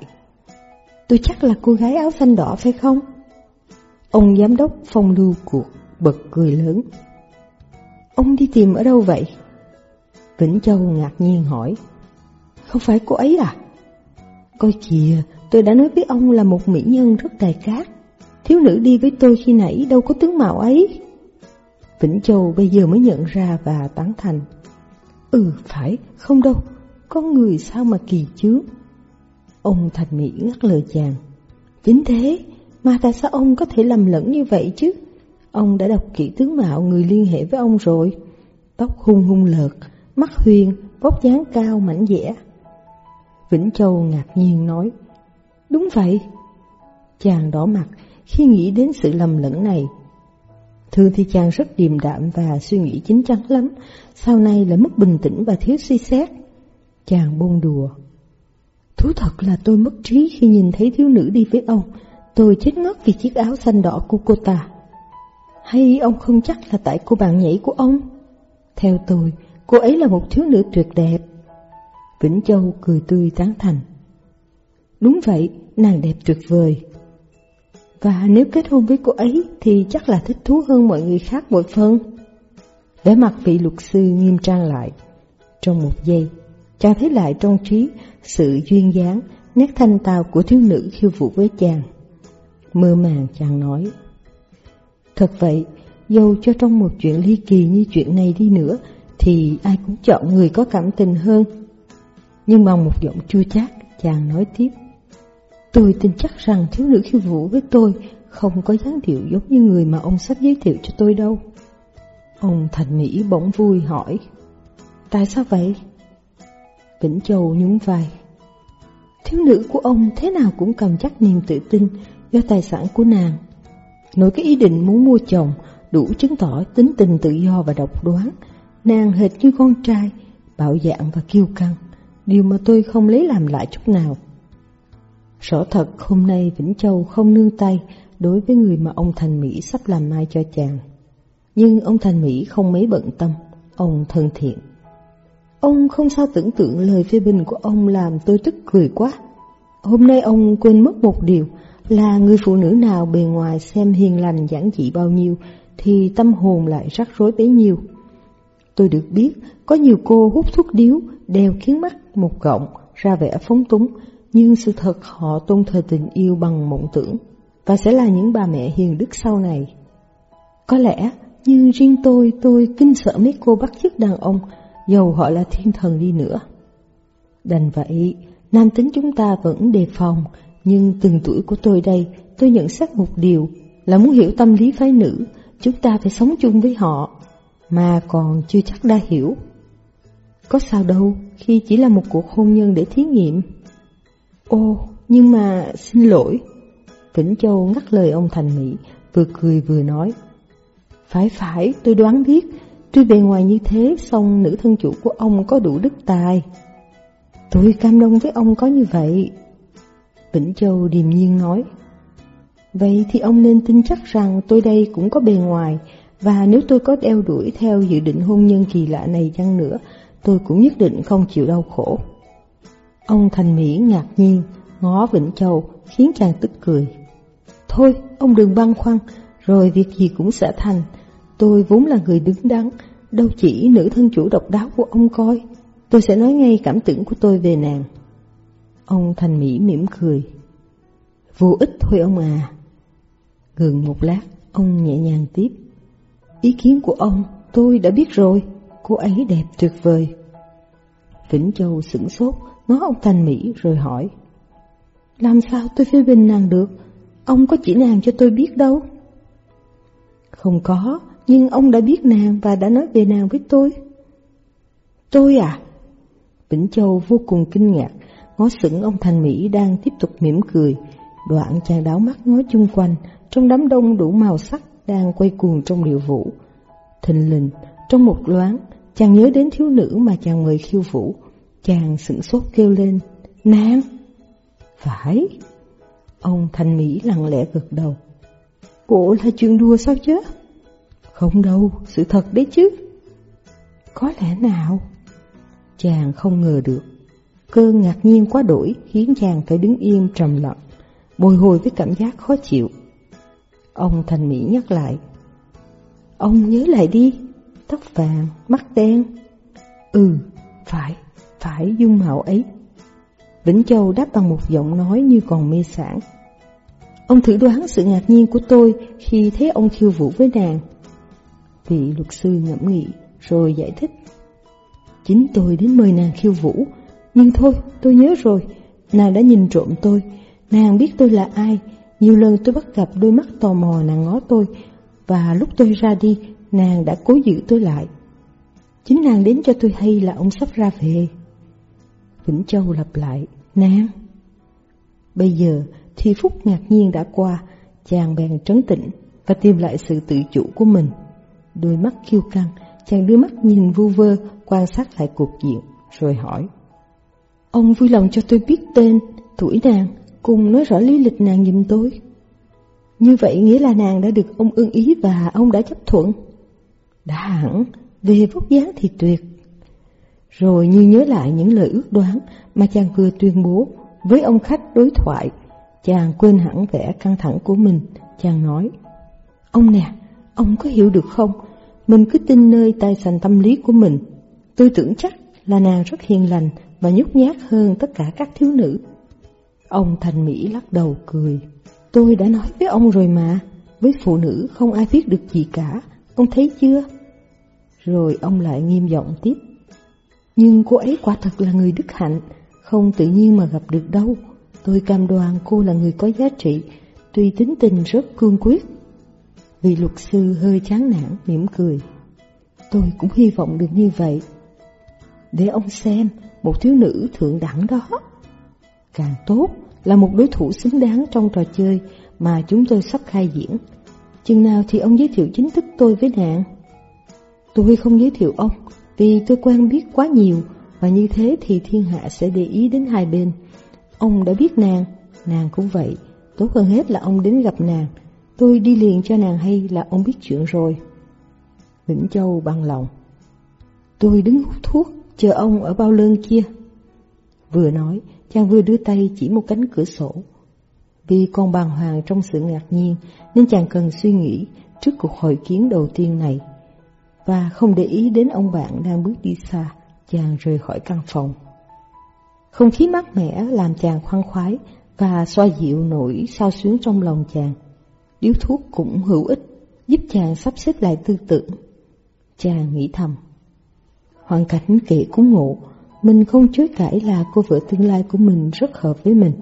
Tôi chắc là cô gái áo xanh đỏ phải không? Ông giám đốc phong lưu cuộc bật cười lớn. Ông đi tìm ở đâu vậy? Vĩnh Châu ngạc nhiên hỏi. Không phải cô ấy à? Coi kìa, tôi đã nói với ông là một mỹ nhân rất tài cát. Thiếu nữ đi với tôi khi nãy đâu có tướng mạo ấy. Vĩnh Châu bây giờ mới nhận ra và tán thành. Ừ, phải, không đâu, con người sao mà kỳ chướng. Ông Thành Mỹ ngắt lời chàng. Chính thế, mà tại sao ông có thể lầm lẫn như vậy chứ? Ông đã đọc kỹ tướng mạo người liên hệ với ông rồi. Tóc hung hung lợt, mắt huyền, vóc dáng cao mảnh dẻ. Vĩnh Châu ngạc nhiên nói, đúng vậy. Chàng đỏ mặt khi nghĩ đến sự lầm lẫn này. Thường thì chàng rất điềm đạm và suy nghĩ chính chắn lắm, sau này lại mất bình tĩnh và thiếu suy xét. Chàng buông đùa. Thú thật là tôi mất trí khi nhìn thấy thiếu nữ đi với ông, tôi chết ngất vì chiếc áo xanh đỏ của cô ta. Hay ông không chắc là tại cô bạn nhảy của ông? Theo tôi, cô ấy là một thiếu nữ tuyệt đẹp. Vĩnh Châu cười tươi tán thành. Đúng vậy, nàng đẹp tuyệt vời. Và nếu kết hôn với cô ấy thì chắc là thích thú hơn mọi người khác một phần. Vẻ mặt vị luật sư nghiêm trang lại. Trong một giây, chàng thấy lại trong trí sự duyên dáng, nét thanh tao của thiếu nữ khiêu vũ với chàng. Mơ màng chàng nói. Thật vậy, dầu cho trong một chuyện ly kỳ như chuyện này đi nữa, thì ai cũng chọn người có cảm tình hơn. Nhưng bằng một giọng chua chát, chàng nói tiếp. Tôi tin chắc rằng thiếu nữ khiêu vũ với tôi không có dáng điệu giống như người mà ông sắp giới thiệu cho tôi đâu. Ông Thành Mỹ bỗng vui hỏi. tại sao vậy? Vĩnh Châu nhún vai. Thiếu nữ của ông thế nào cũng cầm chắc niềm tự tin do tài sản của nàng. Nổi cái ý định muốn mua chồng đủ chứng tỏ tính tình tự do và độc đoán. Nàng hệt như con trai, bạo dạn và kiêu căng, điều mà tôi không lấy làm lại chút nào. Rõ thật hôm nay Vĩnh Châu không nương tay đối với người mà ông Thành Mỹ sắp làm mai cho chàng. Nhưng ông Thành Mỹ không mấy bận tâm, ông thân thiện. Ông không sao tưởng tượng lời phê bình của ông làm tôi tức cười quá. Hôm nay ông quên mất một điều là người phụ nữ nào bề ngoài xem hiền lành giản dị bao nhiêu thì tâm hồn lại rắc rối bấy nhiêu. Tôi được biết có nhiều cô hút thuốc điếu, đeo kiến mắt một gọng, ra vẻ phóng túng, nhưng sự thật họ tôn thờ tình yêu bằng mộng tưởng và sẽ là những bà mẹ hiền đức sau này. Có lẽ, như riêng tôi, tôi kinh sợ mấy cô bắt chước đàn ông, dầu họ là thiên thần đi nữa. Đành vậy, nam tính chúng ta vẫn đề phòng, nhưng từng tuổi của tôi đây, tôi nhận xét một điều là muốn hiểu tâm lý phái nữ, chúng ta phải sống chung với họ, mà còn chưa chắc đã hiểu. Có sao đâu khi chỉ là một cuộc hôn nhân để thí nghiệm. Ô, nhưng mà xin lỗi. Vĩnh Châu ngắt lời ông Thành Mỹ, vừa cười vừa nói. Phải phải, tôi đoán biết, tuy bề ngoài như thế, song nữ thân chủ của ông có đủ đức tài. Tôi cam đông với ông có như vậy. Vĩnh Châu điềm nhiên nói. Vậy thì ông nên tin chắc rằng tôi đây cũng có bề ngoài, và nếu tôi có đeo đuổi theo dự định hôn nhân kỳ lạ này chăng nữa, tôi cũng nhất định không chịu đau khổ. Ông Thành Mỹ ngạc nhiên, ngó Vĩnh Châu, khiến chàng tức cười. Thôi, ông đừng băn khoăn, rồi việc gì cũng sẽ thành. Tôi vốn là người đứng đắn, đâu chỉ nữ thân chủ độc đáo của ông coi. Tôi sẽ nói ngay cảm tưởng của tôi về nàng. Ông Thành Mỹ mỉm cười. Vô ích thôi ông à. gừng một lát, ông nhẹ nhàng tiếp. Ý kiến của ông tôi đã biết rồi, cô ấy đẹp tuyệt vời. Vĩnh Châu sửng sốt, ngó ông Thành Mỹ rồi hỏi. Làm sao tôi phê bình nàng được, ông có chỉ nàng cho tôi biết đâu. Không có, nhưng ông đã biết nàng và đã nói về nàng với tôi. Tôi à? Vĩnh Châu vô cùng kinh ngạc, ngó sững ông Thành Mỹ đang tiếp tục mỉm cười. Đoạn chàng đảo mắt ngó chung quanh, trong đám đông đủ màu sắc đang quay cuồng trong điệu vũ. Thình lình, trong một loáng, chàng nhớ đến thiếu nữ mà chàng mời khiêu vũ. Chàng sửng sốt kêu lên, nàng! Phải! Ông thanh Mỹ lặng lẽ gật đầu. Bộ là chuyện đùa sao chứ? Không đâu, sự thật đấy chứ. Có lẽ nào? Chàng không ngờ được. Cơn ngạc nhiên quá đổi khiến chàng phải đứng im trầm lặng, bồi hồi với cảm giác khó chịu. Ông Thành Mỹ nhắc lại. Ông nhớ lại đi, tóc vàng, mắt đen. Ừ, phải, phải dung mạo ấy. Vĩnh Châu đáp bằng một giọng nói như còn mê sản. Ông thử đoán sự ngạc nhiên của tôi khi thấy ông khiêu vũ với nàng. Vị luật sư ngẫm nghĩ rồi giải thích. Chính tôi đến mời nàng khiêu vũ, nhưng thôi tôi nhớ rồi, nàng đã nhìn trộm tôi, nàng biết tôi là ai, nhiều lần tôi bắt gặp đôi mắt tò mò nàng ngó tôi, và lúc tôi ra đi, nàng đã cố giữ tôi lại. Chính nàng đến cho tôi hay là ông sắp ra về. Vĩnh Châu lặp lại, nàng. Bây giờ thì phút ngạc nhiên đã qua, chàng bèn trấn tĩnh và tìm lại sự tự chủ của mình. Đôi mắt kiêu căng, chàng đưa mắt nhìn vu vơ, quan sát lại cuộc diện, rồi hỏi. Ông vui lòng cho tôi biết tên, tuổi nàng, cùng nói rõ lý lịch nàng giùm tôi. Như vậy nghĩa là nàng đã được ông ưng ý và ông đã chấp thuận. Đã hẳn, về vóc dáng thì tuyệt. Rồi như nhớ lại những lời ước đoán mà chàng vừa tuyên bố với ông khách đối thoại, chàng quên hẳn vẻ căng thẳng của mình, chàng nói. Ông nè, ông có hiểu được không? Mình cứ tin nơi tài sản tâm lý của mình. Tôi tưởng chắc là nàng rất hiền lành và nhút nhát hơn tất cả các thiếu nữ. Ông Thành Mỹ lắc đầu cười. Tôi đã nói với ông rồi mà, với phụ nữ không ai biết được gì cả, ông thấy chưa? Rồi ông lại nghiêm giọng tiếp. Nhưng cô ấy quả thật là người đức hạnh, không tự nhiên mà gặp được đâu. Tôi cam đoan cô là người có giá trị, tuy tính tình rất cương quyết. Vị luật sư hơi chán nản, mỉm cười. Tôi cũng hy vọng được như vậy. để ông xem một thiếu nữ thượng đẳng đó. Càng tốt là một đối thủ xứng đáng trong trò chơi mà chúng tôi sắp khai diễn. Chừng nào thì ông giới thiệu chính thức tôi với nàng? Tôi không giới thiệu ông vì tôi quen biết quá nhiều và như thế thì thiên hạ sẽ để ý đến hai bên. Ông đã biết nàng, nàng cũng vậy. Tốt hơn hết là ông đến gặp nàng. Tôi đi liền cho nàng hay là ông biết chuyện rồi. Vĩnh Châu bằng lòng. Tôi đứng hút thuốc, chờ ông ở bao lơn kia. Vừa nói, chàng vừa đưa tay chỉ một cánh cửa sổ. Vì còn bàng hoàng trong sự ngạc nhiên, nên chàng cần suy nghĩ trước cuộc hội kiến đầu tiên này. Và không để ý đến ông bạn đang bước đi xa, chàng rời khỏi căn phòng. Không khí mát mẻ làm chàng khoan khoái và xoa dịu nỗi sao xuyến trong lòng chàng. Điếu thuốc cũng hữu ích, giúp chàng sắp xếp lại tư tưởng. Chàng nghĩ thầm. Hoàn cảnh kệ cũng ngộ, mình không chối cãi là cô vợ tương lai của mình rất hợp với mình.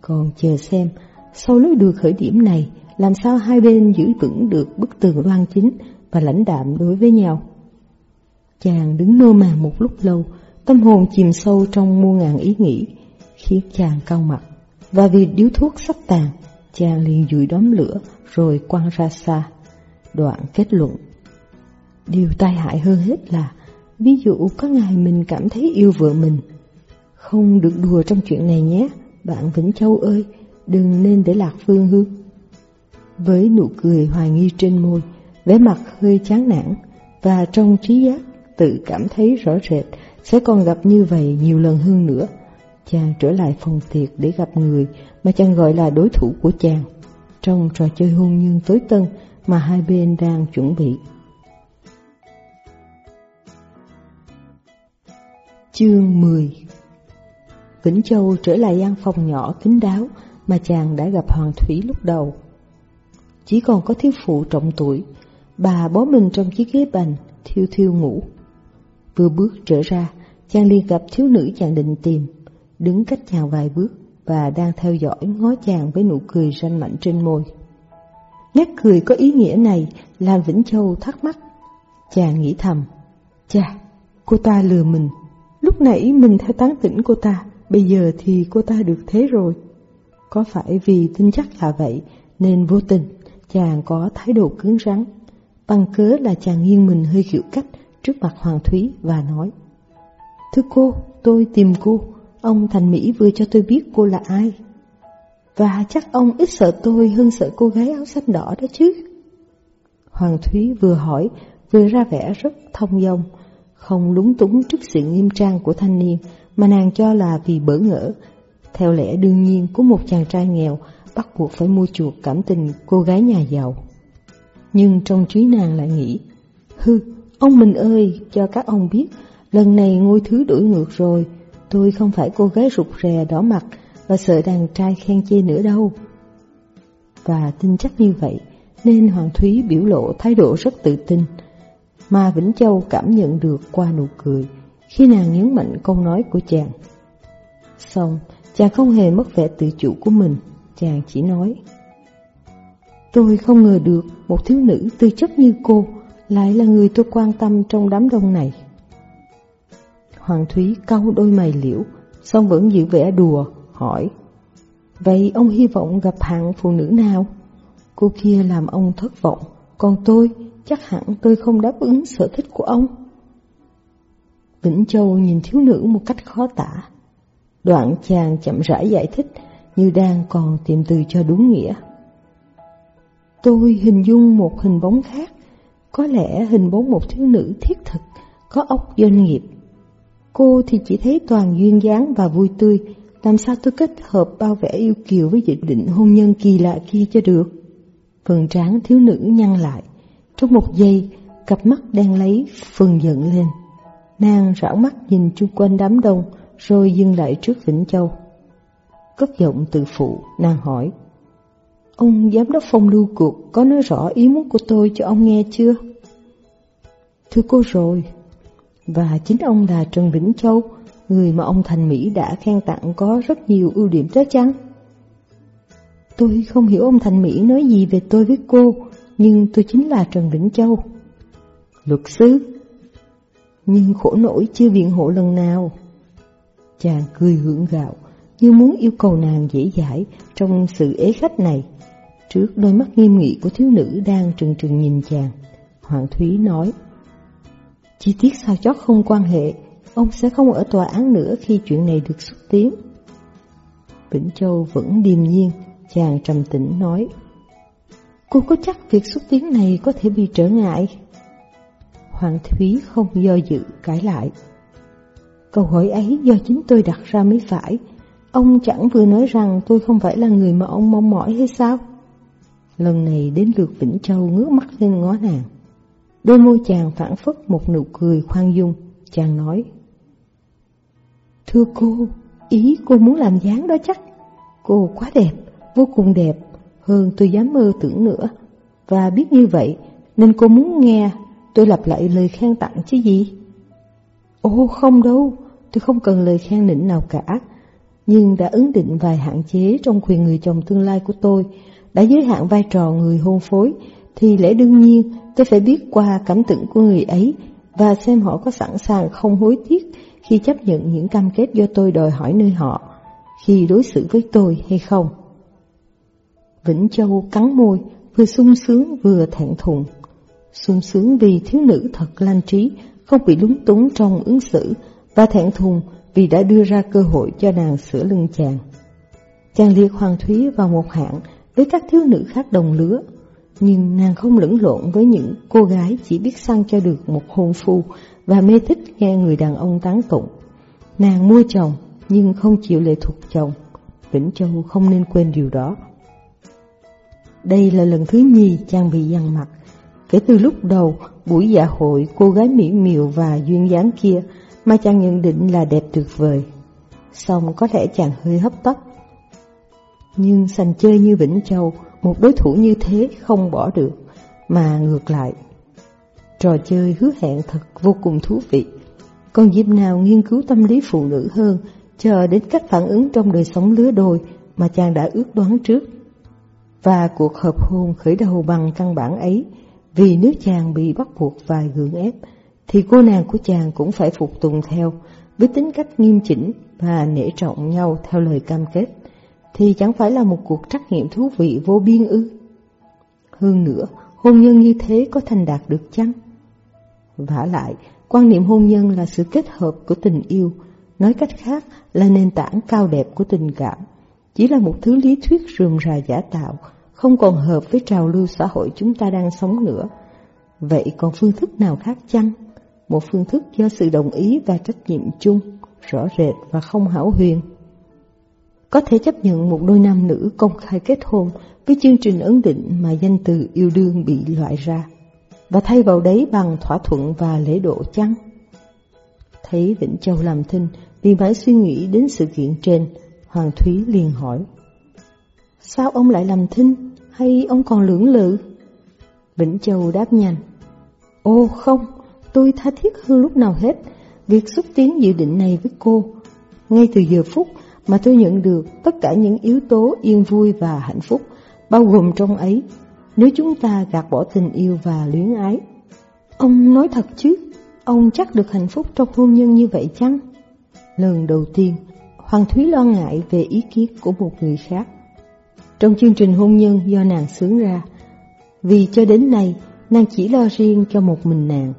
Còn chờ xem, sau lối đường khởi điểm này, làm sao hai bên giữ vững được bức tường loan chính và lãnh đạm đối với nhau. Chàng đứng mơ màng một lúc lâu, tâm hồn chìm sâu trong muôn ngàn ý nghĩ, khiến chàng cau mặt. Và vì điếu thuốc sắp tàn, chàng liền dụi đóm lửa rồi quăng ra xa. Đoạn kết luận. Điều tai hại hơn hết là, ví dụ có ngày mình cảm thấy yêu vợ mình. Không được đùa trong chuyện này nhé, bạn Vĩnh Châu ơi, đừng nên để lạc phương hương. Với nụ cười hoài nghi trên môi, vẻ mặt hơi chán nản và trong trí giác tự cảm thấy rõ rệt sẽ còn gặp như vậy nhiều lần hơn nữa. Chàng trở lại phòng tiệc để gặp người mà chàng gọi là đối thủ của chàng trong trò chơi hôn nhân tối tân mà hai bên đang chuẩn bị. Chương 10 Vĩnh Châu trở lại gian phòng nhỏ kín đáo mà chàng đã gặp Hoàng Thủy lúc đầu. Chỉ còn có thiếu phụ trọng tuổi, bà bó mình trong chiếc ghế bành, thiêu thiêu ngủ. Vừa bước trở ra, chàng liền gặp thiếu nữ chàng định tìm, đứng cách chàng vài bước và đang theo dõi ngó chàng với nụ cười ranh mạnh trên môi. Nét cười có ý nghĩa này làm Vĩnh Châu thắc mắc. Chàng nghĩ thầm, chà, cô ta lừa mình, lúc nãy mình theo tán tỉnh cô ta, bây giờ thì cô ta được thế rồi. Có phải vì tin chắc là vậy nên vô tình chàng có thái độ cứng rắn, bằng cớ là chàng nghiêng mình hơi kiểu cách trước mặt Hoàng Thúy và nói Thưa cô, tôi tìm cô, ông Thành Mỹ vừa cho tôi biết cô là ai. Và chắc ông ít sợ tôi hơn sợ cô gái áo xanh đỏ đó chứ. Hoàng Thúy vừa hỏi, vừa ra vẻ rất thông dong, không lúng túng trước sự nghiêm trang của thanh niên mà nàng cho là vì bỡ ngỡ. Theo lẽ đương nhiên của một chàng trai nghèo bắt buộc phải mua chuộc cảm tình cô gái nhà giàu. Nhưng trong trí nàng lại nghĩ, hư, ông mình ơi, cho các ông biết, lần này ngôi thứ đổi ngược rồi, tôi không phải cô gái rụt rè đỏ mặt và sợ đàn trai khen chê nữa đâu. Và tin chắc như vậy, nên Hoàng Thúy biểu lộ thái độ rất tự tin, mà Vĩnh Châu cảm nhận được qua nụ cười khi nàng nhấn mạnh câu nói của chàng. Xong, chàng không hề mất vẻ tự chủ của mình, chàng chỉ nói. Tôi không ngờ được một thiếu nữ tư chất như cô lại là người tôi quan tâm trong đám đông này. Hoàng Thúy cau đôi mày liễu, xong vẫn giữ vẻ đùa, hỏi. Vậy ông hy vọng gặp hạng phụ nữ nào? Cô kia làm ông thất vọng, còn tôi chắc hẳn tôi không đáp ứng sở thích của ông. Vĩnh Châu nhìn thiếu nữ một cách khó tả. Đoạn chàng chậm rãi giải thích như đang còn tìm từ cho đúng nghĩa. Tôi hình dung một hình bóng khác, có lẽ hình bóng một thiếu nữ thiết thực, có óc doanh nghiệp. Cô thì chỉ thấy toàn duyên dáng và vui tươi, làm sao tôi kết hợp bao vẻ yêu kiều với dự định hôn nhân kỳ lạ kia cho được. Phần trán thiếu nữ nhăn lại, trong một giây, cặp mắt đang lấy phần giận lên. Nàng rảo mắt nhìn chung quanh đám đông, rồi dừng lại trước Vĩnh Châu. Cất giọng tự phụ, nàng hỏi. Ông giám đốc phong lưu cuộc có nói rõ ý muốn của tôi cho ông nghe chưa? Thưa cô rồi. Và chính ông là Trần Vĩnh Châu, người mà ông Thành Mỹ đã khen tặng có rất nhiều ưu điểm đó chăng? Tôi không hiểu ông Thành Mỹ nói gì về tôi với cô, nhưng tôi chính là Trần Vĩnh Châu. Luật sư? nhưng khổ nổi chưa biện hộ lần nào. Chàng cười hưởng gạo, như muốn yêu cầu nàng dễ dãi trong sự ế khách này. Trước đôi mắt nghiêm nghị của thiếu nữ đang trừng trừng nhìn chàng, Hoàng Thúy nói, Chi tiết sao chót không quan hệ, ông sẽ không ở tòa án nữa khi chuyện này được xuất tiến. Vĩnh Châu vẫn điềm nhiên, chàng trầm tĩnh nói, Cô có chắc việc xuất tiến này có thể bị trở ngại? Hoàng Thúy không do dự cãi lại. Câu hỏi ấy do chính tôi đặt ra mới phải. Ông chẳng vừa nói rằng tôi không phải là người mà ông mong mỏi hay sao? Lần này đến lượt Vĩnh Châu ngước mắt lên ngó nàng. Đôi môi chàng phản phất một nụ cười khoan dung, chàng nói. Thưa cô, ý cô muốn làm dáng đó chắc. Cô quá đẹp, vô cùng đẹp, hơn tôi dám mơ tưởng nữa. Và biết như vậy, nên cô muốn nghe tôi lặp lại lời khen tặng chứ gì. Ồ không đâu, tôi không cần lời khen nịnh nào cả. Nhưng đã ứng định vài hạn chế trong quyền người chồng tương lai của tôi, đã giới hạn vai trò người hôn phối, thì lẽ đương nhiên tôi phải biết qua cảm tưởng của người ấy và xem họ có sẵn sàng không hối tiếc khi chấp nhận những cam kết do tôi đòi hỏi nơi họ, khi đối xử với tôi hay không. Vĩnh Châu cắn môi, vừa sung sướng vừa thẹn thùng. Sung sướng vì thiếu nữ thật lanh trí, không bị lúng túng trong ứng xử, và thẹn thùng vì đã đưa ra cơ hội cho nàng sửa lưng chàng. Chàng liệt Hoàng Thúy vào một hạng với các thiếu nữ khác đồng lứa, nhưng nàng không lẫn lộn với những cô gái chỉ biết săn cho được một hôn phu và mê thích nghe người đàn ông tán tụng. Nàng mua chồng nhưng không chịu lệ thuộc chồng. Vĩnh Châu không nên quên điều đó. Đây là lần thứ nhì chàng bị dằn mặt. Kể từ lúc đầu, buổi dạ hội cô gái mỹ miều và duyên dáng kia mà chàng nhận định là đẹp tuyệt vời. Xong có lẽ chàng hơi hấp tấp. Nhưng sành chơi như Vĩnh Châu, một đối thủ như thế không bỏ được, mà ngược lại. Trò chơi hứa hẹn thật vô cùng thú vị. Còn dịp nào nghiên cứu tâm lý phụ nữ hơn, chờ đến cách phản ứng trong đời sống lứa đôi mà chàng đã ước đoán trước. Và cuộc hợp hôn khởi đầu bằng căn bản ấy, vì nếu chàng bị bắt buộc và gượng ép, thì cô nàng của chàng cũng phải phục tùng theo, với tính cách nghiêm chỉnh và nể trọng nhau theo lời cam kết, thì chẳng phải là một cuộc trắc nghiệm thú vị vô biên ư. Hơn nữa, hôn nhân như thế có thành đạt được chăng? vả lại, quan niệm hôn nhân là sự kết hợp của tình yêu, nói cách khác là nền tảng cao đẹp của tình cảm, chỉ là một thứ lý thuyết rườm rà giả tạo, không còn hợp với trào lưu xã hội chúng ta đang sống nữa. Vậy còn phương thức nào khác chăng? Một phương thức do sự đồng ý và trách nhiệm chung, rõ rệt và không hảo huyền. Có thể chấp nhận một đôi nam nữ công khai kết hôn với chương trình ấn định mà danh từ yêu đương bị loại ra, và thay vào đấy bằng thỏa thuận và lễ độ chăng? Thấy Vĩnh Châu làm thinh vì mãi suy nghĩ đến sự kiện trên, Hoàng Thúy liền hỏi. Sao ông lại làm thinh, hay ông còn lưỡng lự? Vĩnh Châu đáp nhanh. Ô không, tôi tha thiết hơn lúc nào hết việc xúc tiến dự định này với cô. Ngay từ giờ phút mà tôi nhận được tất cả những yếu tố yên vui và hạnh phúc, bao gồm trong ấy, nếu chúng ta gạt bỏ tình yêu và luyến ái. Ông nói thật chứ, ông chắc được hạnh phúc trong hôn nhân như vậy chăng? Lần đầu tiên, Hoàng Thúy lo ngại về ý kiến của một người khác. Trong chương trình hôn nhân do nàng sướng ra, vì cho đến nay nàng chỉ lo riêng cho một mình nàng.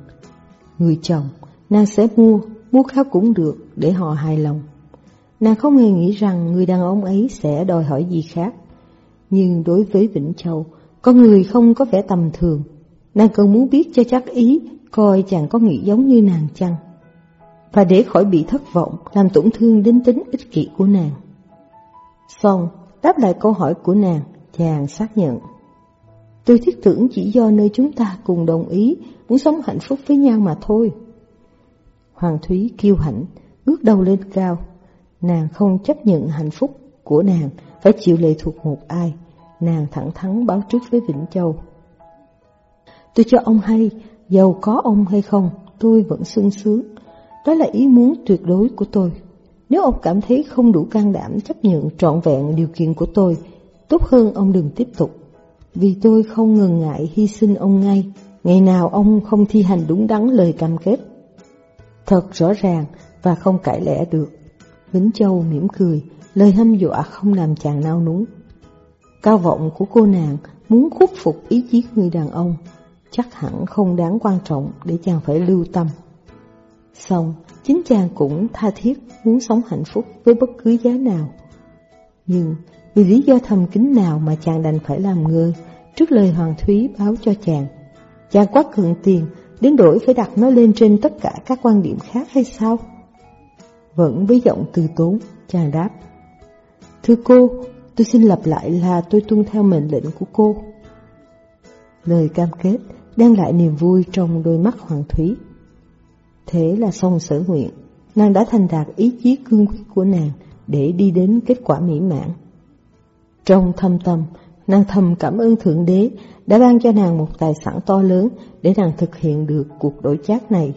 Người chồng, nàng sẽ mua, mua khác cũng được để họ hài lòng. Nàng không hề nghĩ rằng người đàn ông ấy sẽ đòi hỏi gì khác. Nhưng đối với Vĩnh Châu, con người không có vẻ tầm thường. Nàng cần muốn biết cho chắc ý, coi chàng có nghĩ giống như nàng chăng. Và để khỏi bị thất vọng, làm tổn thương đến tính ích kỷ của nàng. Xong, đáp lại câu hỏi của nàng, chàng xác nhận. Tôi thiết tưởng chỉ do nơi chúng ta cùng đồng ý muốn sống hạnh phúc với nhau mà thôi. Hoàng Thúy kiêu hãnh, ngước đầu lên cao. Nàng không chấp nhận hạnh phúc của nàng phải chịu lệ thuộc một ai. Nàng thẳng thắn báo trước với Vĩnh Châu. Tôi cho ông hay, giàu có ông hay không, tôi vẫn sung sướng. Đó là ý muốn tuyệt đối của tôi. Nếu ông cảm thấy không đủ can đảm chấp nhận trọn vẹn điều kiện của tôi, tốt hơn ông đừng tiếp tục. Vì tôi không ngần ngại hy sinh ông ngay, ngày nào ông không thi hành đúng đắn lời cam kết. Thật rõ ràng và không cãi lẽ được. Vĩnh Châu mỉm cười, lời hâm dọa không làm chàng nao núng. Cao vọng của cô nàng muốn khuất phục ý chí người đàn ông, chắc hẳn không đáng quan trọng để chàng phải lưu tâm. Xong, chính chàng cũng tha thiết muốn sống hạnh phúc với bất cứ giá nào. Nhưng vì lý do thầm kín nào mà chàng đành phải làm ngơ trước lời Hoàng Thúy báo cho chàng. Chàng quá cường tiền, đến đổi phải đặt nó lên trên tất cả các quan điểm khác hay sao? Vẫn với giọng từ tốn, chàng đáp. Thưa cô, tôi xin lặp lại là tôi tuân theo mệnh lệnh của cô. Lời cam kết đem lại niềm vui trong đôi mắt Hoàng Thúy. Thế là xong sở nguyện, nàng đã thành đạt ý chí cương quyết của nàng để đi đến kết quả mỹ mãn. Trong thâm tâm, nàng thầm cảm ơn Thượng Đế đã ban cho nàng một tài sản to lớn để nàng thực hiện được cuộc đổi chác này.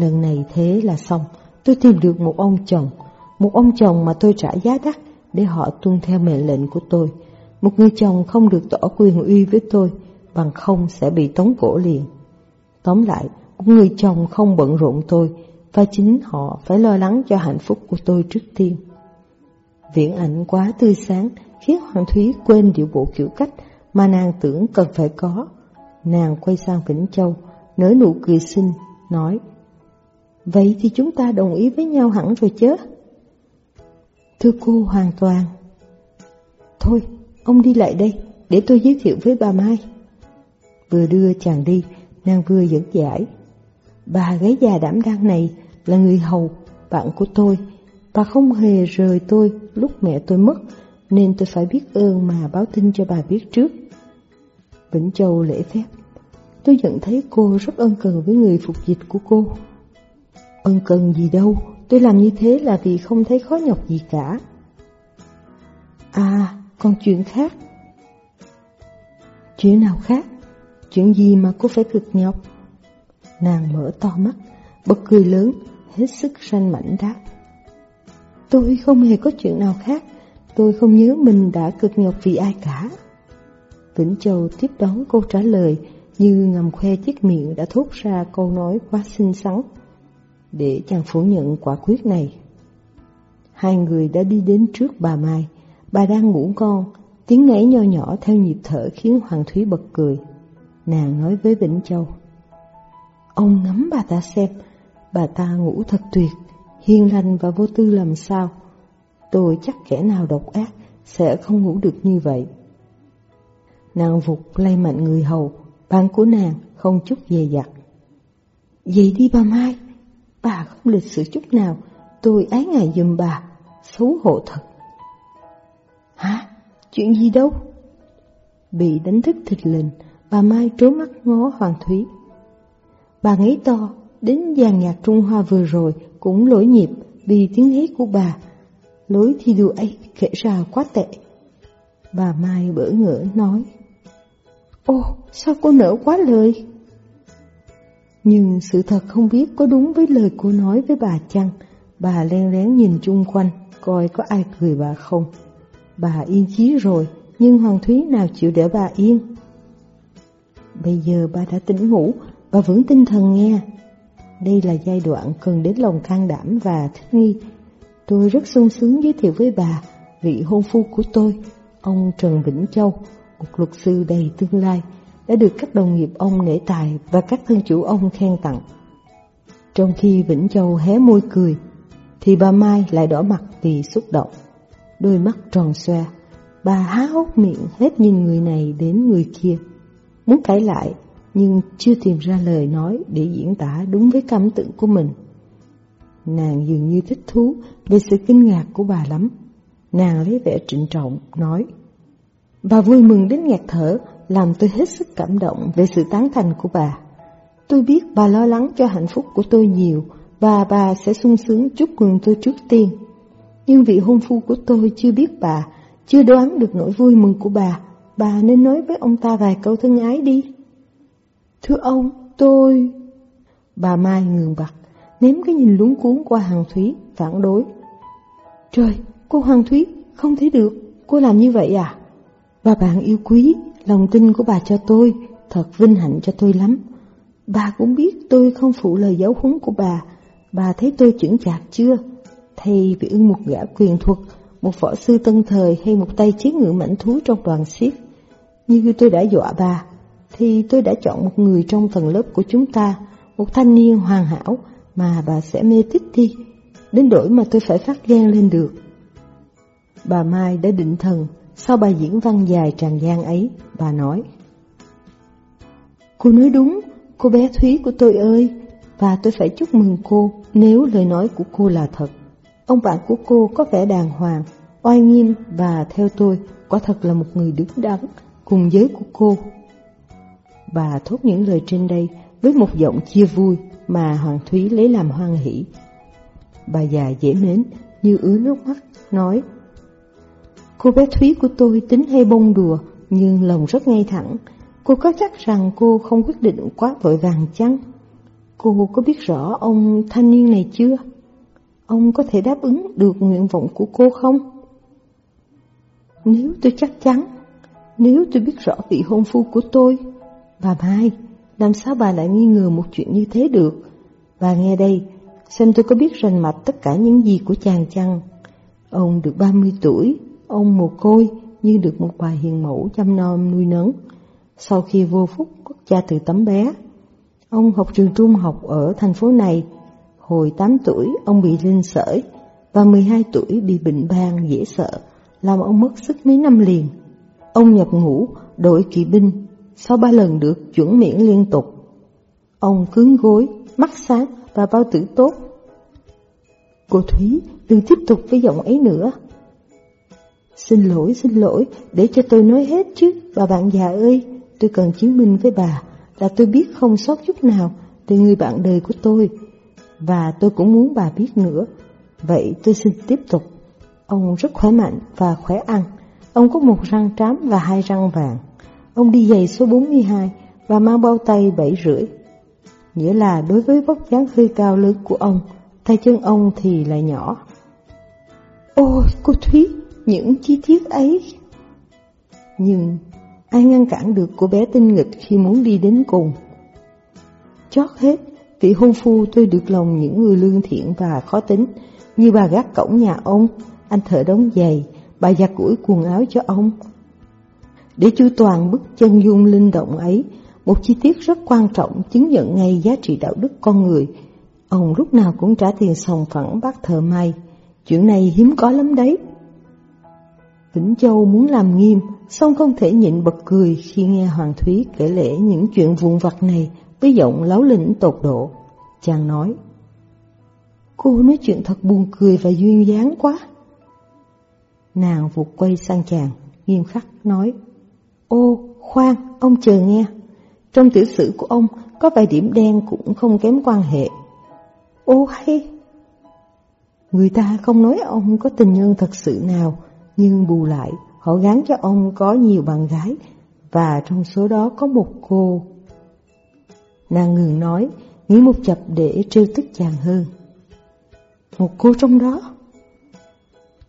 Lần này thế là xong, tôi tìm được một ông chồng, một ông chồng mà tôi trả giá đắt để họ tuân theo mệnh lệnh của tôi. Một người chồng không được tỏ quyền uy với tôi, bằng không sẽ bị tống cổ liền. Tóm lại, một người chồng không bận rộn tôi, và chính họ phải lo lắng cho hạnh phúc của tôi trước tiên. Viễn ảnh quá tươi sáng khiến Hoàng Thúy quên điệu bộ kiểu cách mà nàng tưởng cần phải có. Nàng quay sang Vĩnh Châu, nở nụ cười xinh, nói Vậy thì chúng ta đồng ý với nhau hẳn rồi chứ? Thưa cô hoàn toàn. Thôi, ông đi lại đây, để tôi giới thiệu với bà Mai. Vừa đưa chàng đi, nàng vừa dẫn giải. Bà gái già đảm đang này là người hầu, bạn của tôi. Bà không hề rời tôi lúc mẹ tôi mất, nên tôi phải biết ơn mà báo tin cho bà biết trước. Vĩnh Châu lễ phép. Tôi nhận thấy cô rất ân cần với người phục dịch của cô. Ân cần gì đâu, tôi làm như thế là vì không thấy khó nhọc gì cả. À, còn chuyện khác. Chuyện nào khác? Chuyện gì mà cô phải cực nhọc? Nàng mở to mắt, bật cười lớn, hết sức ranh mảnh đáp. Tôi không hề có chuyện nào khác, tôi không nhớ mình đã cực nhọc vì ai cả. Vĩnh Châu tiếp đón câu trả lời như ngầm khoe chiếc miệng đã thốt ra câu nói quá xinh xắn, để chàng phủ nhận quả quyết này. Hai người đã đi đến trước bà Mai, bà đang ngủ ngon, tiếng ngáy nho nhỏ theo nhịp thở khiến Hoàng Thúy bật cười. Nàng nói với Vĩnh Châu, Ông ngắm bà ta xem, bà ta ngủ thật tuyệt, hiền lành và vô tư làm sao. Tôi chắc kẻ nào độc ác sẽ không ngủ được như vậy. Nàng vụt lay mạnh người hầu, bàn của nàng không chút dè dặt. Vậy đi bà Mai, bà không lịch sự chút nào, tôi ái ngại giùm bà, xấu hổ thật. Hả? Chuyện gì đâu? Bị đánh thức thịt lình, bà Mai trố mắt ngó Hoàng Thúy. Bà nghĩ to, đến dàn nhạc Trung Hoa vừa rồi cũng lỗi nhịp vì tiếng hét của bà. Lối thi đua ấy kể ra quá tệ. Bà Mai bỡ ngỡ nói. Ô, sao cô nỡ quá lời? Nhưng sự thật không biết có đúng với lời cô nói với bà chăng. Bà len lén nhìn chung quanh, coi có ai cười bà không. Bà yên chí rồi, nhưng Hoàng Thúy nào chịu để bà yên. Bây giờ bà đã tỉnh ngủ, bà vững tinh thần nghe. Đây là giai đoạn cần đến lòng can đảm và thích nghi. Tôi rất sung sướng giới thiệu với bà vị hôn phu của tôi, ông Trần Vĩnh Châu, một luật sư đầy tương lai, đã được các đồng nghiệp ông nể tài và các thân chủ ông khen tặng. Trong khi Vĩnh Châu hé môi cười, thì bà Mai lại đỏ mặt vì xúc động. Đôi mắt tròn xoe, bà há hốc miệng hết nhìn người này đến người kia. Muốn cãi lại, nhưng chưa tìm ra lời nói để diễn tả đúng với cảm tưởng của mình. Nàng dường như thích thú về sự kinh ngạc của bà lắm. Nàng lấy vẻ trịnh trọng, nói Bà vui mừng đến ngạt thở, làm tôi hết sức cảm động về sự tán thành của bà. Tôi biết bà lo lắng cho hạnh phúc của tôi nhiều, và bà sẽ sung sướng chúc mừng tôi trước tiên. Nhưng vị hôn phu của tôi chưa biết bà, chưa đoán được nỗi vui mừng của bà, bà nên nói với ông ta vài câu thân ái đi. Thưa ông, tôi... Bà Mai ngừng bặt, ném cái nhìn lúng cuốn qua Hàng Thúy, phản đối. Trời, cô Hoàng Thúy, không thể được, cô làm như vậy à? Và bạn yêu quý, lòng tin của bà cho tôi, thật vinh hạnh cho tôi lắm. Bà cũng biết tôi không phụ lời giáo huấn của bà, bà thấy tôi chuyển chạc chưa? Thay vì ưng một gã quyền thuật, một võ sư tân thời hay một tay chiến ngự mảnh thú trong đoàn xiếc. Như tôi đã dọa bà, thì tôi đã chọn một người trong tầng lớp của chúng ta, một thanh niên hoàn hảo mà bà sẽ mê thích đi, đến đổi mà tôi phải phát ghen lên được. Bà Mai đã định thần, sau bài diễn văn dài tràn gian ấy, bà nói. Cô nói đúng, cô bé Thúy của tôi ơi, và tôi phải chúc mừng cô nếu lời nói của cô là thật. Ông bạn của cô có vẻ đàng hoàng, oai nghiêm và theo tôi quả thật là một người đứng đắn cùng giới của cô. Bà thốt những lời trên đây với một giọng chia vui mà Hoàng Thúy lấy làm hoan hỷ. Bà già dễ mến như ứa nước mắt, nói Cô bé Thúy của tôi tính hay bông đùa nhưng lòng rất ngay thẳng. Cô có chắc rằng cô không quyết định quá vội vàng chăng? Cô có biết rõ ông thanh niên này chưa? Ông có thể đáp ứng được nguyện vọng của cô không? Nếu tôi chắc chắn, nếu tôi biết rõ vị hôn phu của tôi, bà Mai, làm sao bà lại nghi ngờ một chuyện như thế được? Bà nghe đây, xem tôi có biết rành mạch tất cả những gì của chàng chăng? Ông được 30 tuổi, ông mồ côi như được một bà hiền mẫu chăm nom nuôi nấng. Sau khi vô phúc quốc cha từ tấm bé, ông học trường trung học ở thành phố này. Hồi 8 tuổi, ông bị linh sởi, và 12 tuổi bị bệnh ban dễ sợ, làm ông mất sức mấy năm liền. Ông nhập ngũ, đội kỵ binh, sau ba lần được chuẩn miễn liên tục. Ông cứng gối, mắt sáng và bao tử tốt. Cô Thúy đừng tiếp tục với giọng ấy nữa. Xin lỗi, xin lỗi, để cho tôi nói hết chứ, bà bạn già ơi, tôi cần chứng minh với bà là tôi biết không sót chút nào từ người bạn đời của tôi, và tôi cũng muốn bà biết nữa. Vậy tôi xin tiếp tục. Ông rất khỏe mạnh và khỏe ăn. Ông có một răng trám và hai răng vàng. Ông đi giày số 42 và mang bao tay bảy rưỡi. Nghĩa là đối với vóc dáng hơi cao lớn của ông, tay chân ông thì lại nhỏ. Ôi, cô Thúy, những chi tiết ấy. Nhưng ai ngăn cản được cô bé tinh nghịch khi muốn đi đến cùng? Chót hết, vị hôn phu tôi được lòng những người lương thiện và khó tính, như bà gác cổng nhà ông, anh thợ đóng giày, bà giặt củi quần áo cho ông. Để chu toàn bức chân dung linh động ấy, một chi tiết rất quan trọng chứng nhận ngay giá trị đạo đức con người. Ông lúc nào cũng trả tiền sòng phẳng bác thợ may. Chuyện này hiếm có lắm đấy. Vĩnh Châu muốn làm nghiêm, song không thể nhịn bật cười khi nghe Hoàng Thúy kể lể những chuyện vụn vặt này với giọng láo lĩnh tột độ. Chàng nói, Cô nói chuyện thật buồn cười và duyên dáng quá. Nàng vụt quay sang chàng, nghiêm khắc nói, Ô, khoan, ông chờ nghe. Trong tiểu sử của ông có vài điểm đen cũng không kém quan hệ. Ô hay! Người ta không nói ông có tình nhân thật sự nào, nhưng bù lại họ gán cho ông có nhiều bạn gái và trong số đó có một cô. Nàng ngừng nói, nghĩ một chập để trêu tức chàng hơn. Một cô trong đó?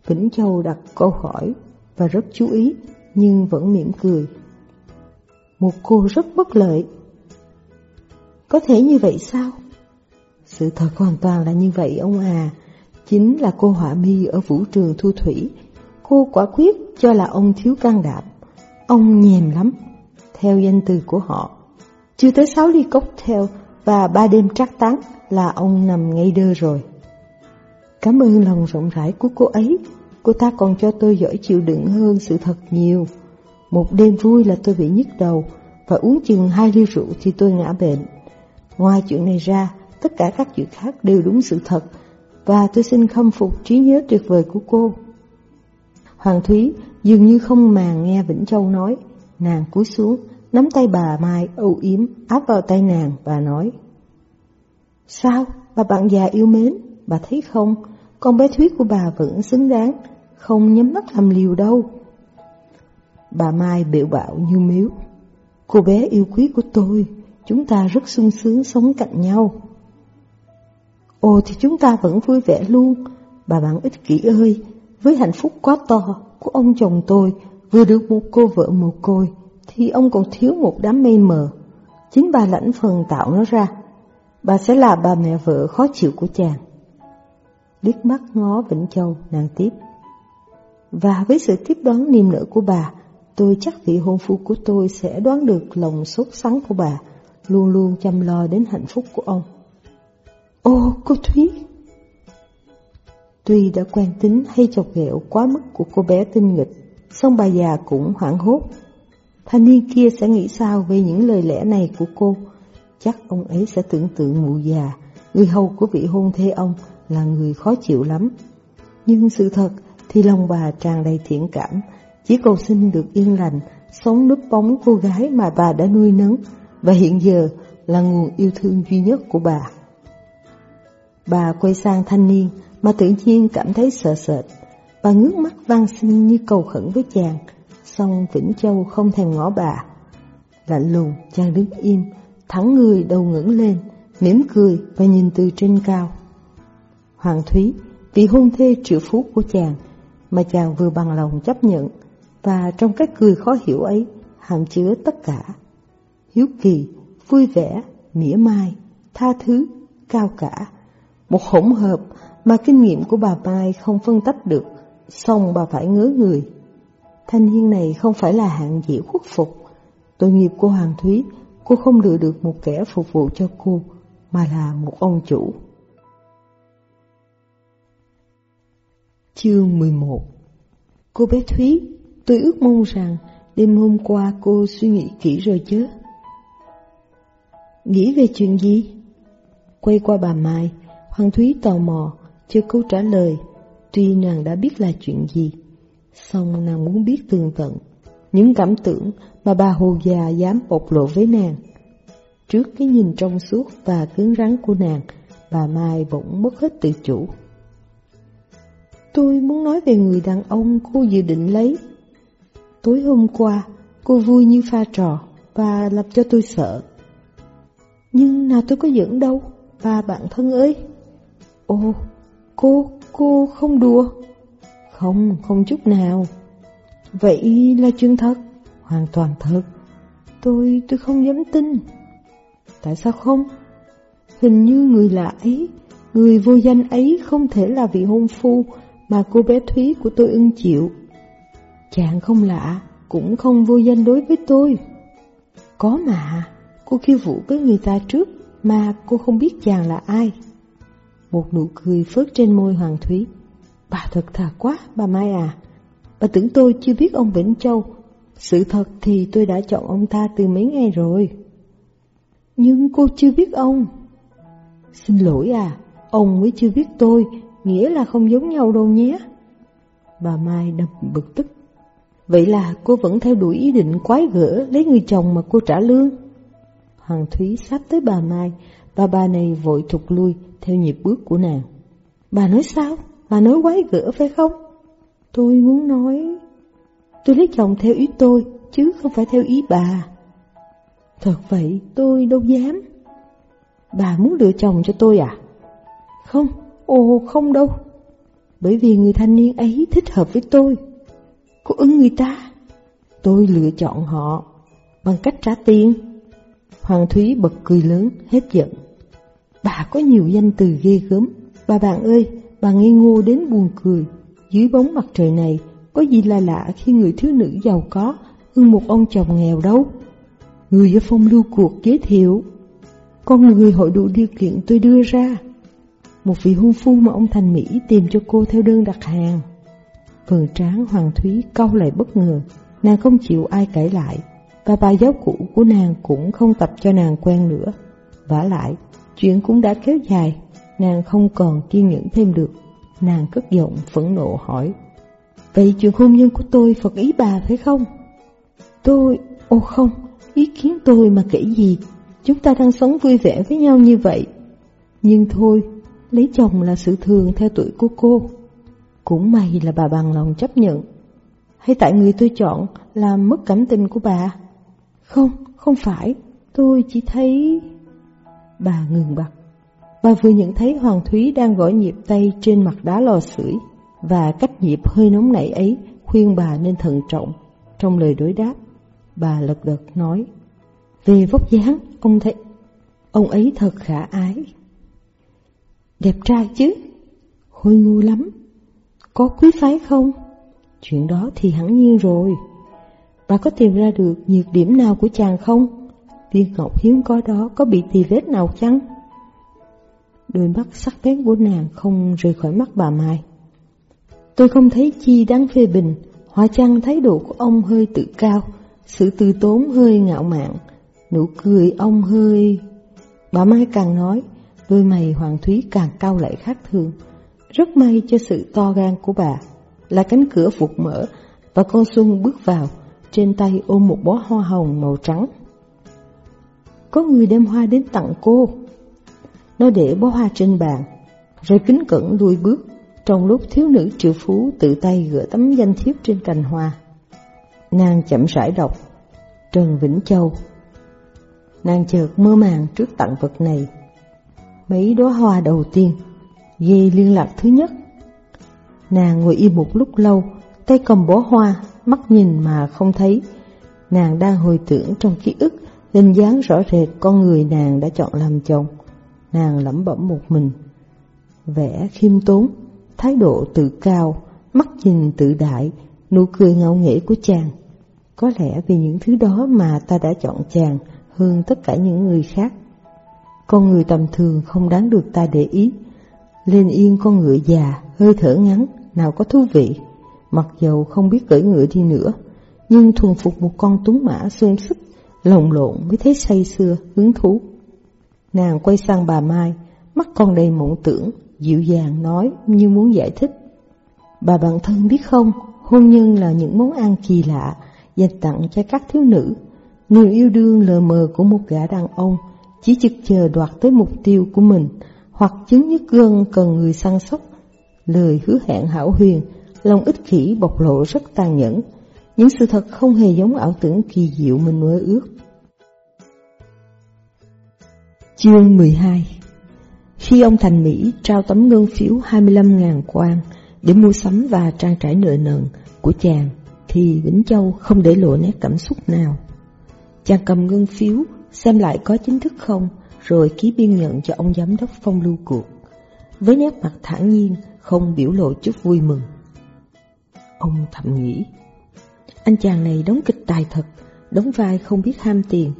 Vĩnh Châu đặt câu hỏi và rất chú ý nhưng vẫn mỉm cười. Một cô rất bất lợi. Có thể như vậy sao? Sự thật hoàn toàn là như vậy ông à. Chính là cô họa mi ở vũ trường thu thủy Cô quả quyết cho là ông thiếu can đảm. Ông nhèm lắm, theo danh từ của họ. Chưa tới sáu ly cocktail và ba đêm trác tán là ông nằm ngay đơ rồi. Cảm ơn lòng rộng rãi của cô ấy, cô ta còn cho tôi giỏi chịu đựng hơn sự thật nhiều. Một đêm vui là tôi bị nhức đầu, và uống chừng hai ly rượu thì tôi ngã bệnh. Ngoài chuyện này ra, tất cả các chuyện khác đều đúng sự thật, và tôi xin khâm phục trí nhớ tuyệt vời của cô. Hoàng Thúy dường như không màng nghe Vĩnh Châu nói, nàng cúi xuống, nắm tay bà Mai âu yếm áp vào tay nàng và nói. Sao, bà bạn già yêu mến, bà thấy không, con bé Thúy của bà vẫn xứng đáng, không nhắm mắt làm liều đâu. Bà Mai biểu bạo như miếu, cô bé yêu quý của tôi, chúng ta rất sung sướng sống cạnh nhau. Ồ thì chúng ta vẫn vui vẻ luôn, bà bạn ích kỷ ơi, với hạnh phúc quá to của ông chồng tôi vừa được một cô vợ mồ côi, thì ông còn thiếu một đám mây mờ. Chính bà lãnh phần tạo nó ra. bà sẽ là bà mẹ vợ khó chịu của chàng. Liếc mắt ngó Vĩnh Châu, nàng tiếp. Và với sự tiếp đoán niềm nở của bà, tôi chắc vị hôn phu của tôi sẽ đoán được lòng sốt sắng của bà, luôn luôn chăm lo đến hạnh phúc của ông. Ô, cô Thúy! Tuy đã quen tính hay chọc ghẹo quá mức của cô bé tinh nghịch, song bà già cũng hoảng hốt. Thanh niên kia sẽ nghĩ sao về những lời lẽ này của cô? Chắc ông ấy sẽ tưởng tượng mụ già, người hầu của vị hôn thê ông là người khó chịu lắm. Nhưng sự thật thì lòng bà tràn đầy thiện cảm, chỉ cầu xin được yên lành, sống núp bóng cô gái mà bà đã nuôi nấng và hiện giờ là nguồn yêu thương duy nhất của bà. Bà quay sang thanh niên mà tự nhiên cảm thấy sợ sệt. Bà ngước mắt van xin như cầu khẩn với chàng, song Vĩnh Châu không thèm ngó bà. Lạnh lùng, chàng đứng im, thẳng người đầu ngẩng lên, mỉm cười và nhìn từ trên cao. Hoàng Thúy, vị hôn thê triệu phú của chàng, mà chàng vừa bằng lòng chấp nhận, và trong cái cười khó hiểu ấy hàm chứa tất cả. Hiếu kỳ, vui vẻ, mỉa mai, tha thứ, cao cả. Một hỗn hợp mà kinh nghiệm của bà Mai không phân tách được, xong bà phải ngớ người. Thanh niên này không phải là hạng dễ khuất phục. Tội nghiệp của Hoàng Thúy, cô không lựa được một kẻ phục vụ cho cô, mà là một ông chủ. Chương 11 Cô bé Thúy, tôi ước mong rằng đêm hôm qua cô suy nghĩ kỹ rồi chứ. Nghĩ về chuyện gì? Quay qua bà Mai, Hoàng Thúy tò mò, chưa câu trả lời, tuy nàng đã biết là chuyện gì. song nàng muốn biết tường tận, những cảm tưởng mà bà hồ già dám bộc lộ với nàng. Trước cái nhìn trong suốt và cứng rắn của nàng, bà Mai bỗng mất hết tự chủ. Tôi muốn nói về người đàn ông cô dự định lấy. Tối hôm qua, cô vui như pha trò và làm cho tôi sợ. Nhưng nào tôi có giỡn đâu, ba bạn thân ơi. ô cô, cô không đùa. Không, không chút nào. Vậy là chuyện thật, hoàn toàn thật. Tôi, tôi không dám tin. Tại sao không? Hình như người lạ ấy, người vô danh ấy không thể là vị hôn phu mà cô bé Thúy của tôi ưng chịu. Chàng không lạ, cũng không vô danh đối với tôi. Có mà, cô khiêu vũ với người ta trước mà cô không biết chàng là ai. Một nụ cười phớt trên môi Hoàng Thúy. Bà thật thà quá, bà Mai à. Bà tưởng tôi chưa biết ông Vĩnh Châu. Sự thật thì tôi đã chọn ông ta từ mấy ngày rồi. Nhưng cô chưa biết ông. Xin lỗi à, ông mới chưa biết tôi, nghĩa là không giống nhau đâu nhé. Bà Mai đập bực tức. Vậy là cô vẫn theo đuổi ý định quái gỡ lấy người chồng mà cô trả lương. Hoàng Thúy sắp tới bà Mai, Ba bà này vội thụt lui theo nhịp bước của nàng. Bà nói sao? Bà nói quái gỡ phải không? Tôi muốn nói... Tôi lấy chồng theo ý tôi, chứ không phải theo ý bà. Thật vậy, tôi đâu dám. Bà muốn lựa chồng cho tôi à? Không, ồ không đâu. Bởi vì người thanh niên ấy thích hợp với tôi. Cô ưng người ta. Tôi lựa chọn họ bằng cách trả tiền. Hoàng Thúy bật cười lớn, hết giận. Bà có nhiều danh từ ghê gớm. Bà bạn ơi, bà ngây ngô đến buồn cười. Dưới bóng mặt trời này, có gì là lạ khi người thiếu nữ giàu có ưng một ông chồng nghèo đâu. Người ở phong lưu cuộc giới thiệu. Con người hội đủ điều kiện tôi đưa ra. Một vị hôn phu mà ông Thành Mỹ tìm cho cô theo đơn đặt hàng. Vườn tráng Hoàng Thúy câu lại bất ngờ, nàng không chịu ai cãi lại, và bà giáo cũ của nàng cũng không tập cho nàng quen nữa. vả lại, chuyện cũng đã kéo dài, nàng không còn kiên nhẫn thêm được. Nàng cất giọng phẫn nộ hỏi, Vậy chuyện hôn nhân của tôi phật ý bà phải không? Tôi, ô không, ý kiến tôi mà kể gì, chúng ta đang sống vui vẻ với nhau như vậy. Nhưng thôi, lấy chồng là sự thường theo tuổi của cô. Cũng may là bà bằng lòng chấp nhận. Hay tại người tôi chọn làm mất cảm tình của bà? Không, không phải, tôi chỉ thấy... Bà ngừng bặt. Bà vừa nhận thấy Hoàng Thúy đang gõ nhịp tay trên mặt đá lò sưởi và cách nhịp hơi nóng nảy ấy khuyên bà nên thận trọng trong lời đối đáp. Bà lật đật nói, về vóc dáng, ông thấy... Ông ấy thật khả ái. Đẹp trai chứ? Hôi ngu lắm. Có quý phái không? Chuyện đó thì hẳn nhiên rồi. Bà có tìm ra được nhược điểm nào của chàng không? Viên ngọc hiếm có đó có bị tì vết nào chăng? Đôi mắt sắc bén của nàng không rời khỏi mắt bà Mai. Tôi không thấy chi đáng phê bình, hóa chăng thái độ của ông hơi tự cao, sự từ tốn hơi ngạo mạn, nụ cười ông hơi... Bà Mai càng nói, đôi mày hoàng thúy càng cao lại khác thường. Rất may cho sự to gan của bà, là cánh cửa phục mở và con Xuân bước vào, trên tay ôm một bó hoa hồng màu trắng. Có người đem hoa đến tặng cô. Nó để bó hoa trên bàn, rồi kính cẩn lùi bước, trong lúc thiếu nữ triệu phú tự tay gỡ tấm danh thiếp trên cành hoa. Nàng chậm rãi đọc, Trần Vĩnh Châu. Nàng chợt mơ màng trước tặng vật này. Mấy đóa hoa đầu tiên, dây liên lạc thứ nhất. Nàng ngồi im một lúc lâu, tay cầm bó hoa, mắt nhìn mà không thấy. Nàng đang hồi tưởng trong ký ức hình dáng rõ rệt con người nàng đã chọn làm chồng. Nàng lẩm bẩm một mình. Vẻ khiêm tốn, thái độ tự cao, mắt nhìn tự đại, nụ cười ngạo nghễ của chàng. Có lẽ vì những thứ đó mà ta đã chọn chàng hơn tất cả những người khác. Con người tầm thường không đáng được ta để ý. Lên yên con ngựa già, hơi thở ngắn, nào có thú vị. Mặc dầu không biết cưỡi ngựa đi nữa, nhưng thuần phục một con tuấn mã xương sức, lồng lộn mới thấy say xưa, hứng thú. Nàng quay sang bà Mai, mắt con đầy mộng tưởng, dịu dàng nói như muốn giải thích. Bà bạn thân biết không, hôn nhân là những món ăn kỳ lạ dành tặng cho các thiếu nữ. Người yêu đương lờ mờ của một gã đàn ông chỉ trực chờ đoạt tới mục tiêu của mình hoặc chứng nhất gân cần người săn sóc. Lời hứa hẹn hảo huyền, lòng ích kỷ bộc lộ rất tàn nhẫn, những sự thật không hề giống ảo tưởng kỳ diệu mình mơ ước. Chương 12 Khi ông Thành Mỹ trao tấm ngân phiếu 25.000 quan để mua sắm và trang trải nợ nần của chàng, thì Vĩnh Châu không để lộ nét cảm xúc nào. Chàng cầm ngân phiếu, xem lại có chính thức không, rồi ký biên nhận cho ông giám đốc phong lưu cuộc. Với nét mặt thản nhiên, không biểu lộ chút vui mừng. Ông thầm nghĩ, anh chàng này đóng kịch tài thật, đóng vai không biết ham tiền.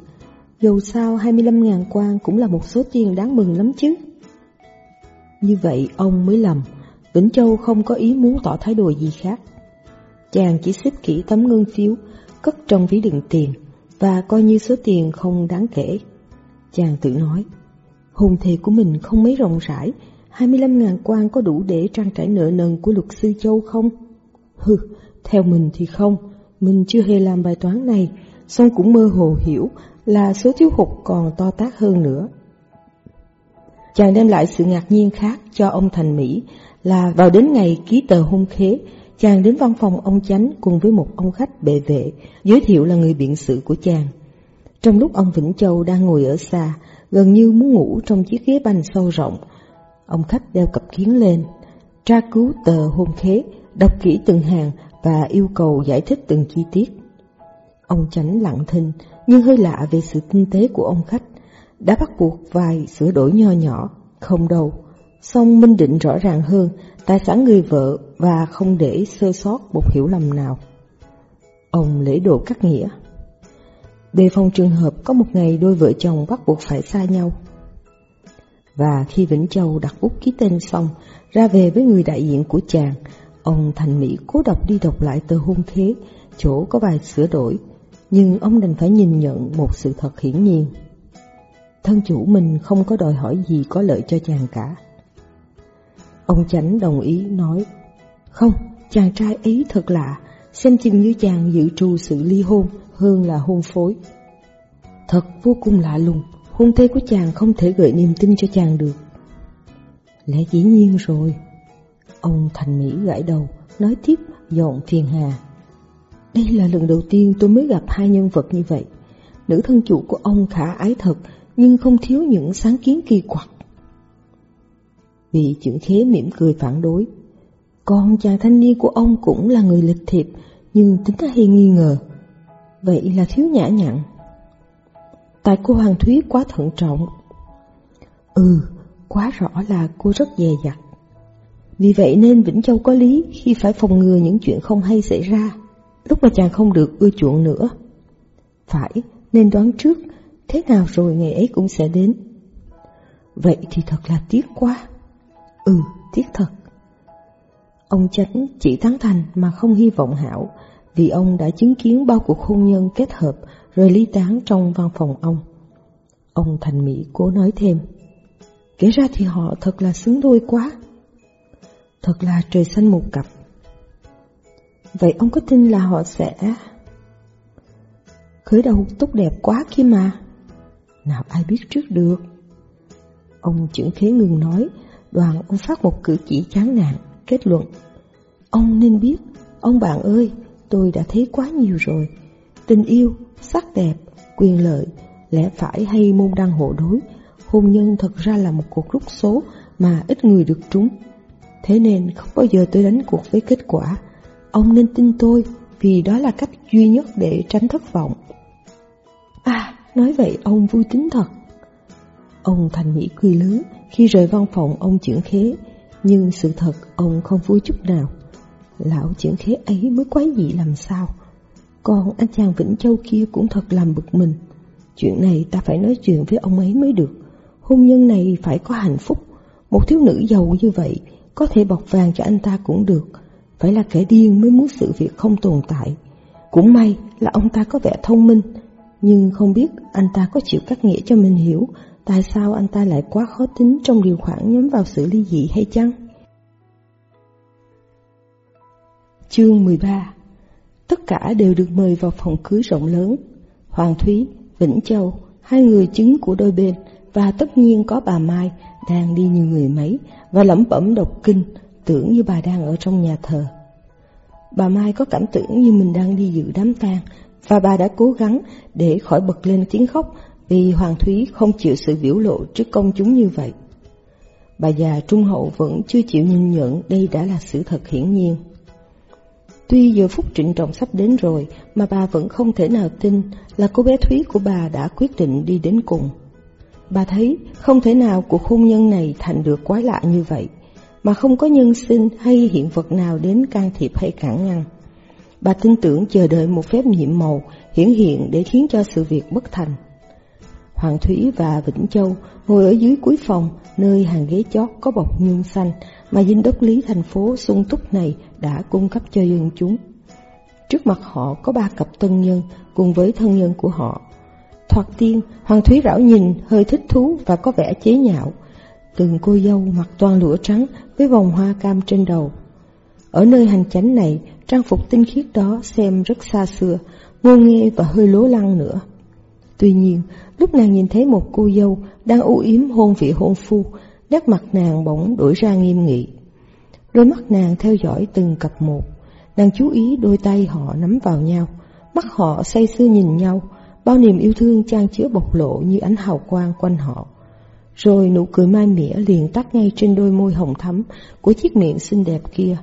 Dầu sao 25.000 quan cũng là một số tiền đáng mừng lắm chứ. Như vậy ông mới lầm, Vĩnh Châu không có ý muốn tỏ thái độ gì khác. Chàng chỉ xếp kỹ tấm ngân phiếu, cất trong ví đựng tiền, và coi như số tiền không đáng kể. Chàng tự nói, hùng thề của mình không mấy rộng rãi, 25.000 quan có đủ để trang trải nợ nần của luật sư Châu không? Hừ, theo mình thì không, mình chưa hề làm bài toán này, song cũng mơ hồ hiểu là số thiếu hụt còn to tác hơn nữa. Chàng đem lại sự ngạc nhiên khác cho ông Thành Mỹ là vào đến ngày ký tờ hôn khế, chàng đến văn phòng ông chánh cùng với một ông khách bệ vệ, giới thiệu là người biện sự của chàng. Trong lúc ông Vĩnh Châu đang ngồi ở xa, gần như muốn ngủ trong chiếc ghế bành sâu rộng, ông khách đeo cặp kiến lên, tra cứu tờ hôn khế, đọc kỹ từng hàng và yêu cầu giải thích từng chi tiết. Ông chánh lặng thinh, nhưng hơi lạ về sự tinh tế của ông khách, đã bắt buộc vài sửa đổi nho nhỏ, không đâu. Xong minh định rõ ràng hơn tài sản người vợ và không để sơ sót một hiểu lầm nào. Ông lễ độ cắt nghĩa. Đề phòng trường hợp có một ngày đôi vợ chồng bắt buộc phải xa nhau. Và khi Vĩnh Châu đặt bút ký tên xong, ra về với người đại diện của chàng, ông Thành Mỹ cố đọc đi đọc lại tờ hôn thế, chỗ có vài sửa đổi, nhưng ông đành phải nhìn nhận một sự thật hiển nhiên. Thân chủ mình không có đòi hỏi gì có lợi cho chàng cả. Ông chánh đồng ý nói, không, chàng trai ấy thật lạ, xem chừng như chàng dự trù sự ly hôn hơn là hôn phối. Thật vô cùng lạ lùng, hôn thê của chàng không thể gợi niềm tin cho chàng được. Lẽ dĩ nhiên rồi. Ông Thành Mỹ gãi đầu, nói tiếp dọn phiền hà. Đây là lần đầu tiên tôi mới gặp hai nhân vật như vậy. Nữ thân chủ của ông khả ái thật, nhưng không thiếu những sáng kiến kỳ quặc. Vị trưởng khế mỉm cười phản đối. Còn chàng thanh niên của ông cũng là người lịch thiệp, nhưng tính ta hay nghi ngờ. Vậy là thiếu nhã nhặn. Tại cô Hoàng Thúy quá thận trọng, Ừ, quá rõ là cô rất dè dặt. Vì vậy nên Vĩnh Châu có lý khi phải phòng ngừa những chuyện không hay xảy ra, lúc mà chàng không được ưa chuộng nữa. Phải, nên đoán trước, thế nào rồi ngày ấy cũng sẽ đến. Vậy thì thật là tiếc quá. Ừ, tiếc thật. Ông Chánh chỉ tán thành mà không hy vọng hảo, vì ông đã chứng kiến bao cuộc hôn nhân kết hợp rồi ly tán trong văn phòng ông. Ông Thành Mỹ cố nói thêm, kể ra thì họ thật là xứng đôi quá. Thật là trời xanh một cặp. Vậy ông có tin là họ sẽ... Khởi đầu tốt đẹp quá kia mà. Nào ai biết trước được. Ông trưởng khế ngừng nói, đoàn ông phát một cử chỉ chán nản, kết luận. Ông nên biết, ông bạn ơi, tôi đã thấy quá nhiều rồi. Tình yêu, sắc đẹp, quyền lợi, lẽ phải hay môn đăng hộ đối, hôn nhân thật ra là một cuộc rút số mà ít người được trúng. Thế nên không bao giờ tôi đánh cuộc với kết quả. Ông nên tin tôi vì đó là cách duy nhất để tránh thất vọng. À, nói vậy ông vui tính thật. Ông Thành nghĩ cười lớn khi rời văn phòng ông chuyển khế, nhưng sự thật ông không vui chút nào. Lão chuyển khế ấy mới quái dị làm sao. Còn anh chàng Vĩnh Châu kia cũng thật làm bực mình. Chuyện này ta phải nói chuyện với ông ấy mới được. Hôn nhân này phải có hạnh phúc. Một thiếu nữ giàu như vậy, có thể bọc vàng cho anh ta cũng được. Phải là kẻ điên mới muốn sự việc không tồn tại. Cũng may là ông ta có vẻ thông minh, nhưng không biết anh ta có chịu cắt nghĩa cho mình hiểu tại sao anh ta lại quá khó tính trong điều khoản nhắm vào sự ly dị hay chăng? Chương 13 Tất cả đều được mời vào phòng cưới rộng lớn. Hoàng Thúy, Vĩnh Châu, hai người chứng của đôi bên và tất nhiên có bà Mai đang đi như người mấy và lẩm bẩm đọc kinh, tưởng như bà đang ở trong nhà thờ. Bà Mai có cảm tưởng như mình đang đi dự đám tang và bà đã cố gắng để khỏi bật lên tiếng khóc vì Hoàng Thúy không chịu sự biểu lộ trước công chúng như vậy. Bà già trung hậu vẫn chưa chịu nhìn nhận đây đã là sự thật hiển nhiên. Tuy giờ phút trịnh trọng sắp đến rồi mà bà vẫn không thể nào tin là cô bé Thúy của bà đã quyết định đi đến cùng. Bà thấy không thể nào cuộc hôn nhân này thành được quái lạ như vậy, mà không có nhân sinh hay hiện vật nào đến can thiệp hay cản ngăn. Bà tin tưởng chờ đợi một phép nhiệm màu hiển hiện để khiến cho sự việc bất thành. Hoàng Thúy và Vĩnh Châu ngồi ở dưới cuối phòng, nơi hàng ghế chót có bọc nhung xanh mà dinh đốc lý thành phố sung túc này đã cung cấp cho dân chúng. Trước mặt họ có ba cặp tân nhân cùng với thân nhân của họ. Thoạt tiên, Hoàng Thúy Rảo nhìn hơi thích thú và có vẻ chế nhạo. Từng cô dâu mặc toàn lụa trắng với vòng hoa cam trên đầu. Ở nơi hành chánh này, trang phục tinh khiết đó xem rất xa xưa, ngô nghê và hơi lố lăng nữa. Tuy nhiên, lúc nàng nhìn thấy một cô dâu đang u yếm hôn vị hôn phu, nét mặt nàng bỗng đổi ra nghiêm nghị. Đôi mắt nàng theo dõi từng cặp một, nàng chú ý đôi tay họ nắm vào nhau, mắt họ say sưa nhìn nhau, bao niềm yêu thương trang chứa bộc lộ như ánh hào quang quanh họ. Rồi nụ cười mai mỉa liền tắt ngay trên đôi môi hồng thắm của chiếc miệng xinh đẹp kia.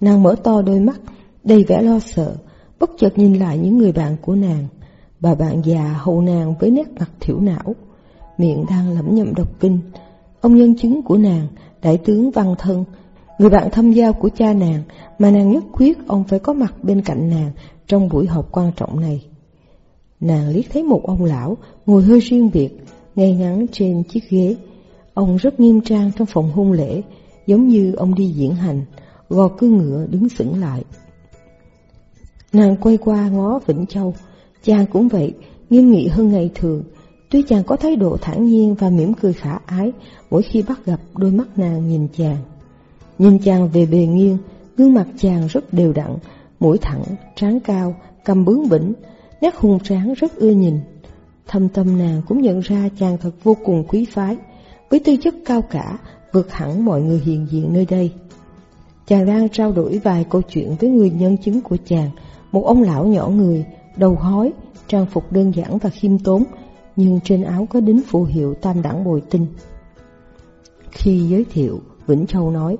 Nàng mở to đôi mắt, đầy vẻ lo sợ, bất chợt nhìn lại những người bạn của nàng. Bà bạn già hầu nàng với nét mặt thiểu não, miệng đang lẩm nhẩm đọc kinh. Ông nhân chứng của nàng, đại tướng Văn Thân, người bạn thâm giao của cha nàng mà nàng nhất quyết ông phải có mặt bên cạnh nàng trong buổi họp quan trọng này. Nàng liếc thấy một ông lão ngồi hơi riêng biệt, ngay ngắn trên chiếc ghế. Ông rất nghiêm trang trong phòng hôn lễ, giống như ông đi diễn hành, gò cư ngựa đứng sững lại. Nàng quay qua ngó Vĩnh Châu, chàng cũng vậy, nghiêm nghị hơn ngày thường. Tuy chàng có thái độ thản nhiên và mỉm cười khả ái mỗi khi bắt gặp đôi mắt nàng nhìn chàng. Nhìn chàng về bề nghiêng, gương mặt chàng rất đều đặn, mũi thẳng, trán cao, cầm bướng bỉnh, nét hung tráng rất ưa nhìn. Thâm tâm nàng cũng nhận ra chàng thật vô cùng quý phái, với tư chất cao cả, vượt hẳn mọi người hiện diện nơi đây. Chàng đang trao đổi vài câu chuyện với người nhân chứng của chàng, một ông lão nhỏ người, đầu hói, trang phục đơn giản và khiêm tốn, nhưng trên áo có đính phù hiệu tam đẳng bồi tinh. Khi giới thiệu, Vĩnh Châu nói,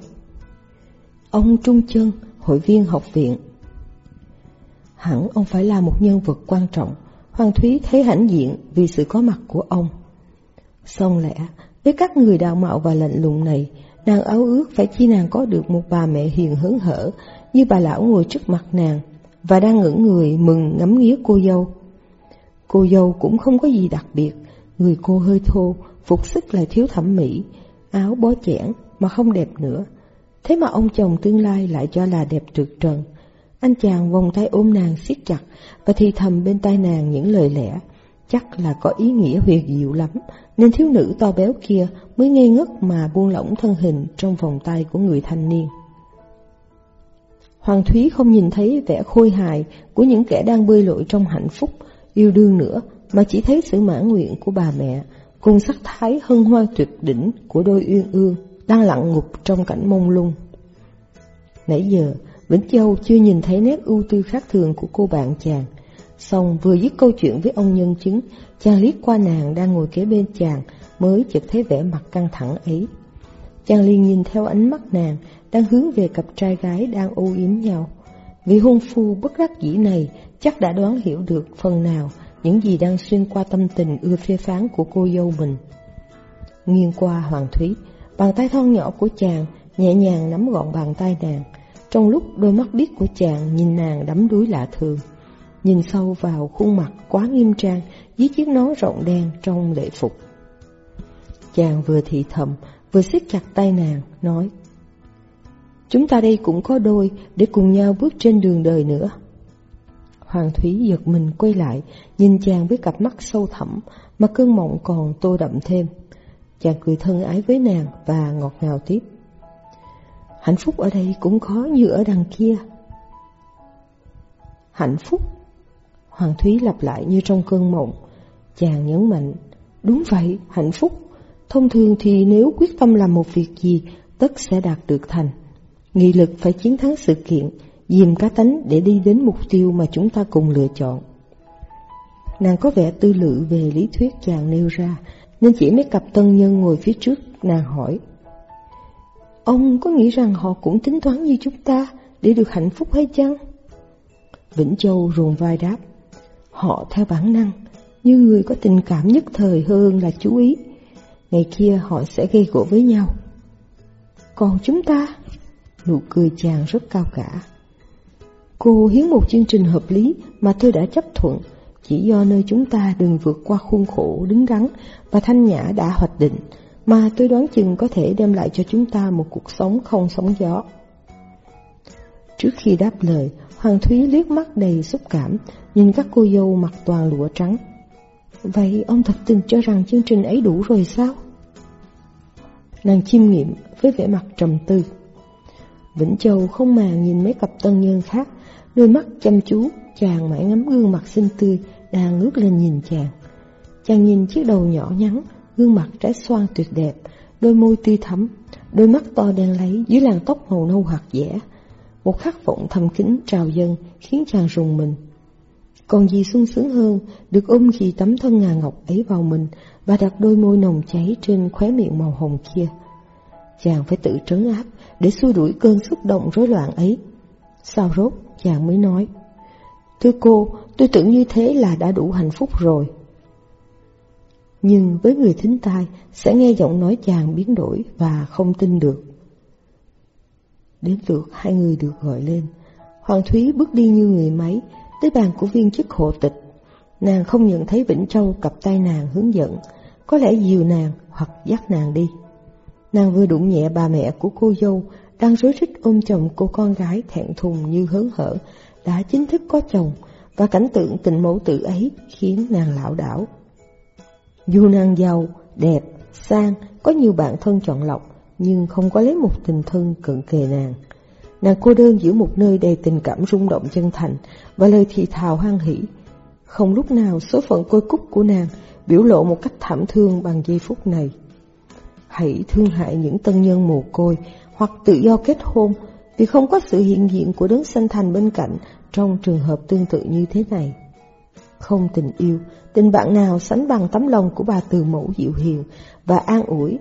Ông Trung Chân, hội viên học viện. Hẳn ông phải là một nhân vật quan trọng, Hoàng Thúy thấy hãnh diện vì sự có mặt của ông. Xong lẽ, Với các người đạo mạo và lạnh lùng này, nàng áo ước phải chi nàng có được một bà mẹ hiền hớn hở, như bà lão ngồi trước mặt nàng, và đang ngưỡng người mừng ngắm nghía cô dâu. Cô dâu cũng không có gì đặc biệt, người cô hơi thô, phục sức lại thiếu thẩm mỹ, áo bó chẽn mà không đẹp nữa. Thế mà ông chồng tương lai lại cho là đẹp trượt trần. Anh chàng vòng tay ôm nàng siết chặt và thì thầm bên tai nàng những lời lẽ, chắc là có ý nghĩa huyền diệu lắm, nên thiếu nữ to béo kia mới ngây ngất mà buông lỏng thân hình trong vòng tay của người thanh niên. Hoàng Thúy không nhìn thấy vẻ khôi hài của những kẻ đang bơi lội trong hạnh phúc, yêu đương nữa, mà chỉ thấy sự mãn nguyện của bà mẹ, cùng sắc thái hân hoa tuyệt đỉnh của đôi uyên ương đang lặng ngục trong cảnh mông lung. Nãy giờ, Vĩnh Châu chưa nhìn thấy nét ưu tư khác thường của cô bạn chàng. Xong vừa dứt câu chuyện với ông nhân chứng, chàng liếc qua nàng đang ngồi kế bên chàng, mới chợt thấy vẻ mặt căng thẳng ấy. Chàng liền nhìn theo ánh mắt nàng, đang hướng về cặp trai gái đang ô yếm nhau. Vị hôn phu bất đắc dĩ này chắc đã đoán hiểu được phần nào những gì đang xuyên qua tâm tình ưa phê phán của cô dâu mình. Nghiêng qua Hoàng Thúy, bàn tay thon nhỏ của chàng nhẹ nhàng nắm gọn bàn tay nàng, trong lúc đôi mắt biết của chàng nhìn nàng đắm đuối lạ thường. Nhìn sâu vào khuôn mặt quá nghiêm trang dưới chiếc nón rộng đen trong lễ phục. Chàng vừa thị thầm, vừa siết chặt tay nàng, nói Chúng ta đây cũng có đôi để cùng nhau bước trên đường đời nữa. Hoàng Thúy giật mình quay lại, nhìn chàng với cặp mắt sâu thẳm, mà cơn mộng còn tô đậm thêm. Chàng cười thân ái với nàng và ngọt ngào tiếp. Hạnh phúc ở đây cũng khó như ở đằng kia. Hạnh phúc? Hoàng Thúy lặp lại như trong cơn mộng. Chàng nhấn mạnh, đúng vậy, hạnh phúc. Thông thường thì nếu quyết tâm làm một việc gì, tất sẽ đạt được thành. Nghị lực phải chiến thắng sự kiện, dìm cá tánh để đi đến mục tiêu mà chúng ta cùng lựa chọn. Nàng có vẻ tư lự về lý thuyết chàng nêu ra, nên chỉ mấy cặp tân nhân ngồi phía trước, nàng hỏi. Ông có nghĩ rằng họ cũng tính toán như chúng ta để được hạnh phúc hay chăng? Vĩnh Châu ruồn vai đáp. Họ theo bản năng, như người có tình cảm nhất thời hơn là chú ý. Ngày kia họ sẽ gây gỗ với nhau. Còn chúng ta? Nụ cười chàng rất cao cả. Cô hiến một chương trình hợp lý mà tôi đã chấp thuận, chỉ do nơi chúng ta đừng vượt qua khuôn khổ đứng đắn và thanh nhã đã hoạch định, mà tôi đoán chừng có thể đem lại cho chúng ta một cuộc sống không sóng gió. Trước khi đáp lời, Hoàng Thúy liếc mắt đầy xúc cảm, nhìn các cô dâu mặc toàn lụa trắng. Vậy ông thật tình cho rằng chương trình ấy đủ rồi sao? Nàng chiêm nghiệm với vẻ mặt trầm tư. Vĩnh Châu không màng nhìn mấy cặp tân nhân khác, đôi mắt chăm chú, chàng mãi ngắm gương mặt xinh tươi đang ngước lên nhìn chàng. Chàng nhìn chiếc đầu nhỏ nhắn, gương mặt trái xoan tuyệt đẹp, đôi môi tươi thắm, đôi mắt to đen lấy dưới làn tóc màu nâu hạt dẻ. Một khát vọng thầm kín trào dâng khiến chàng rùng mình. Còn gì sung sướng hơn được ôm khi tấm thân ngà ngọc ấy vào mình và đặt đôi môi nồng cháy trên khóe miệng màu hồng kia. Chàng phải tự trấn áp để xua đuổi cơn xúc động rối loạn ấy. Sau rốt, chàng mới nói, Thưa cô, tôi tưởng như thế là đã đủ hạnh phúc rồi. Nhưng với người thính tai sẽ nghe giọng nói chàng biến đổi và không tin được. Đến lượt hai người được gọi lên, Hoàng Thúy bước đi như người máy tới bàn của viên chức hộ tịch. Nàng không nhận thấy Vĩnh Châu cặp tay nàng hướng dẫn, có lẽ dìu nàng hoặc dắt nàng đi. Nàng vừa đụng nhẹ bà mẹ của cô dâu đang rối rít ôm chồng cô con gái thẹn thùng như hớn hở, đã chính thức có chồng, và cảnh tượng tình mẫu tử ấy khiến nàng lão đảo. Dù nàng giàu, đẹp, sang, có nhiều bạn thân chọn lọc, nhưng không có lấy một tình thân cận kề nàng. Nàng cô đơn giữa một nơi đầy tình cảm rung động chân thành và lời thì thào hoan hỷ. Không lúc nào số phận côi cúc của nàng biểu lộ một cách thảm thương bằng giây phút này. Hãy thương hại những tân nhân mồ côi hoặc tự do kết hôn vì không có sự hiện diện của đấng sanh thành bên cạnh trong trường hợp tương tự như thế này. Không tình yêu, tình bạn nào sánh bằng tấm lòng của bà từ mẫu dịu hiền và an ủi,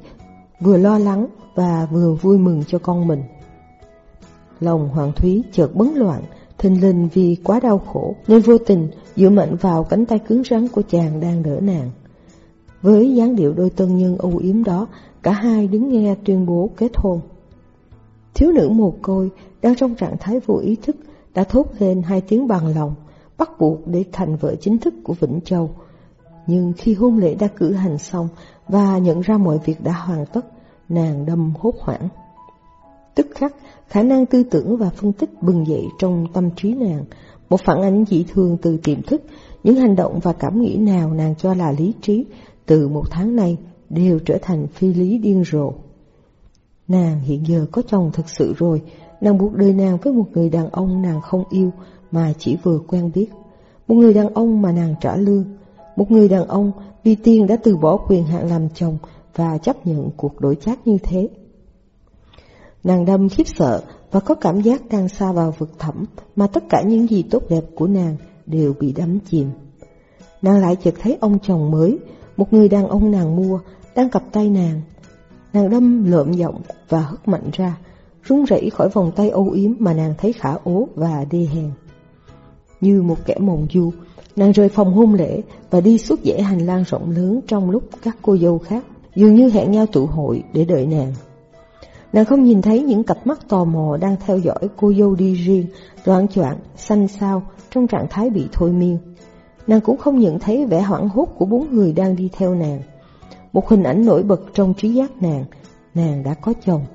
vừa lo lắng và vừa vui mừng cho con mình. Lòng Hoàng Thúy chợt bấn loạn, thình lình vì quá đau khổ nên vô tình dựa mạnh vào cánh tay cứng rắn của chàng đang đỡ nàng. Với dáng điệu đôi tân nhân âu yếm đó, cả hai đứng nghe tuyên bố kết hôn. Thiếu nữ mồ côi đang trong trạng thái vô ý thức đã thốt lên hai tiếng bằng lòng, bắt buộc để thành vợ chính thức của Vĩnh Châu. Nhưng khi hôn lễ đã cử hành xong và nhận ra mọi việc đã hoàn tất, nàng đâm hốt hoảng. Tức khắc, khả năng tư tưởng và phân tích bừng dậy trong tâm trí nàng, một phản ánh dị thường từ tiềm thức, những hành động và cảm nghĩ nào nàng cho là lý trí, từ một tháng nay đều trở thành phi lý điên rồ. Nàng hiện giờ có chồng thực sự rồi, nàng buộc đời nàng với một người đàn ông nàng không yêu mà chỉ vừa quen biết. Một người đàn ông mà nàng trả lương. Một người đàn ông vì tiền đã từ bỏ quyền hạn làm chồng và chấp nhận cuộc đổi chác như thế. Nàng đâm khiếp sợ và có cảm giác đang xa vào vực thẳm mà tất cả những gì tốt đẹp của nàng đều bị đắm chìm. Nàng lại chợt thấy ông chồng mới, một người đàn ông nàng mua, đang cặp tay nàng. Nàng đâm lợm giọng và hất mạnh ra, run rẩy khỏi vòng tay âu yếm mà nàng thấy khả ố và đê hèn. Như một kẻ mộng du, nàng rời phòng hôn lễ và đi suốt dãy hành lang rộng lớn trong lúc các cô dâu khác dường như hẹn nhau tụ hội để đợi nàng. Nàng không nhìn thấy những cặp mắt tò mò đang theo dõi cô dâu đi riêng, loạn choạng, xanh xao trong trạng thái bị thôi miên. Nàng cũng không nhận thấy vẻ hoảng hốt của bốn người đang đi theo nàng. Một hình ảnh nổi bật trong trí giác nàng, nàng đã có chồng.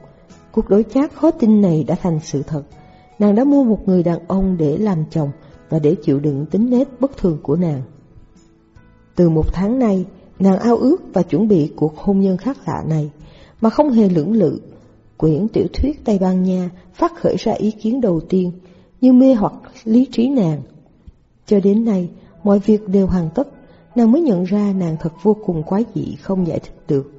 Cuộc đối chát khó tin này đã thành sự thật. Nàng đã mua một người đàn ông để làm chồng và để chịu đựng tính nết bất thường của nàng. Từ một tháng nay, nàng ao ước và chuẩn bị cuộc hôn nhân khác lạ này, mà không hề lưỡng lự. Quyển tiểu thuyết Tây Ban Nha phát khởi ra ý kiến đầu tiên, như mê hoặc lý trí nàng. Cho đến nay, mọi việc đều hoàn tất, nàng mới nhận ra nàng thật vô cùng quái dị không giải thích được.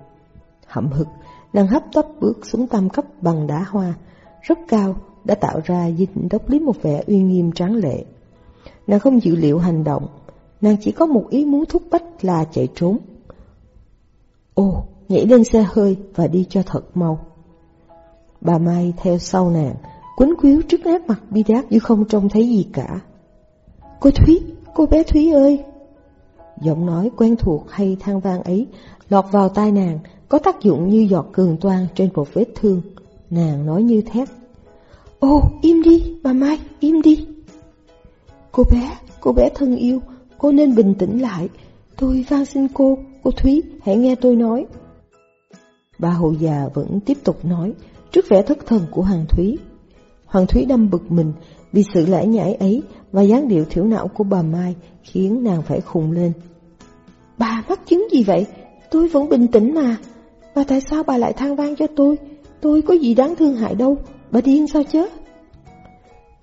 Hậm hực, nàng hấp tấp bước xuống tam cấp bằng đá hoa, rất cao, đã tạo ra dinh đốc lý một vẻ uy nghiêm tráng lệ. Nàng không dự liệu hành động, nàng chỉ có một ý muốn thúc bách là chạy trốn. Ô, nhảy lên xe hơi và đi cho thật mau. Bà Mai theo sau nàng, quấn quýu trước nét mặt bi đát như không trông thấy gì cả. Cô Thúy, cô bé Thúy ơi! Giọng nói quen thuộc hay than vang ấy lọt vào tai nàng, có tác dụng như giọt cường toan trên một vết thương. Nàng nói như thét. Ô, im đi, bà Mai, im đi. Cô bé, cô bé thân yêu, cô nên bình tĩnh lại. Tôi van xin cô, cô Thúy, hãy nghe tôi nói. Bà hậu già vẫn tiếp tục nói, trước vẻ thất thần của Hoàng Thúy. Hoàng Thúy đâm bực mình vì sự lãi nhãi ấy và dáng điệu thiểu não của bà Mai khiến nàng phải khùng lên. Bà mắc chứng gì vậy? Tôi vẫn bình tĩnh mà. Và tại sao bà lại than vang cho tôi? Tôi có gì đáng thương hại đâu, bà điên sao chứ?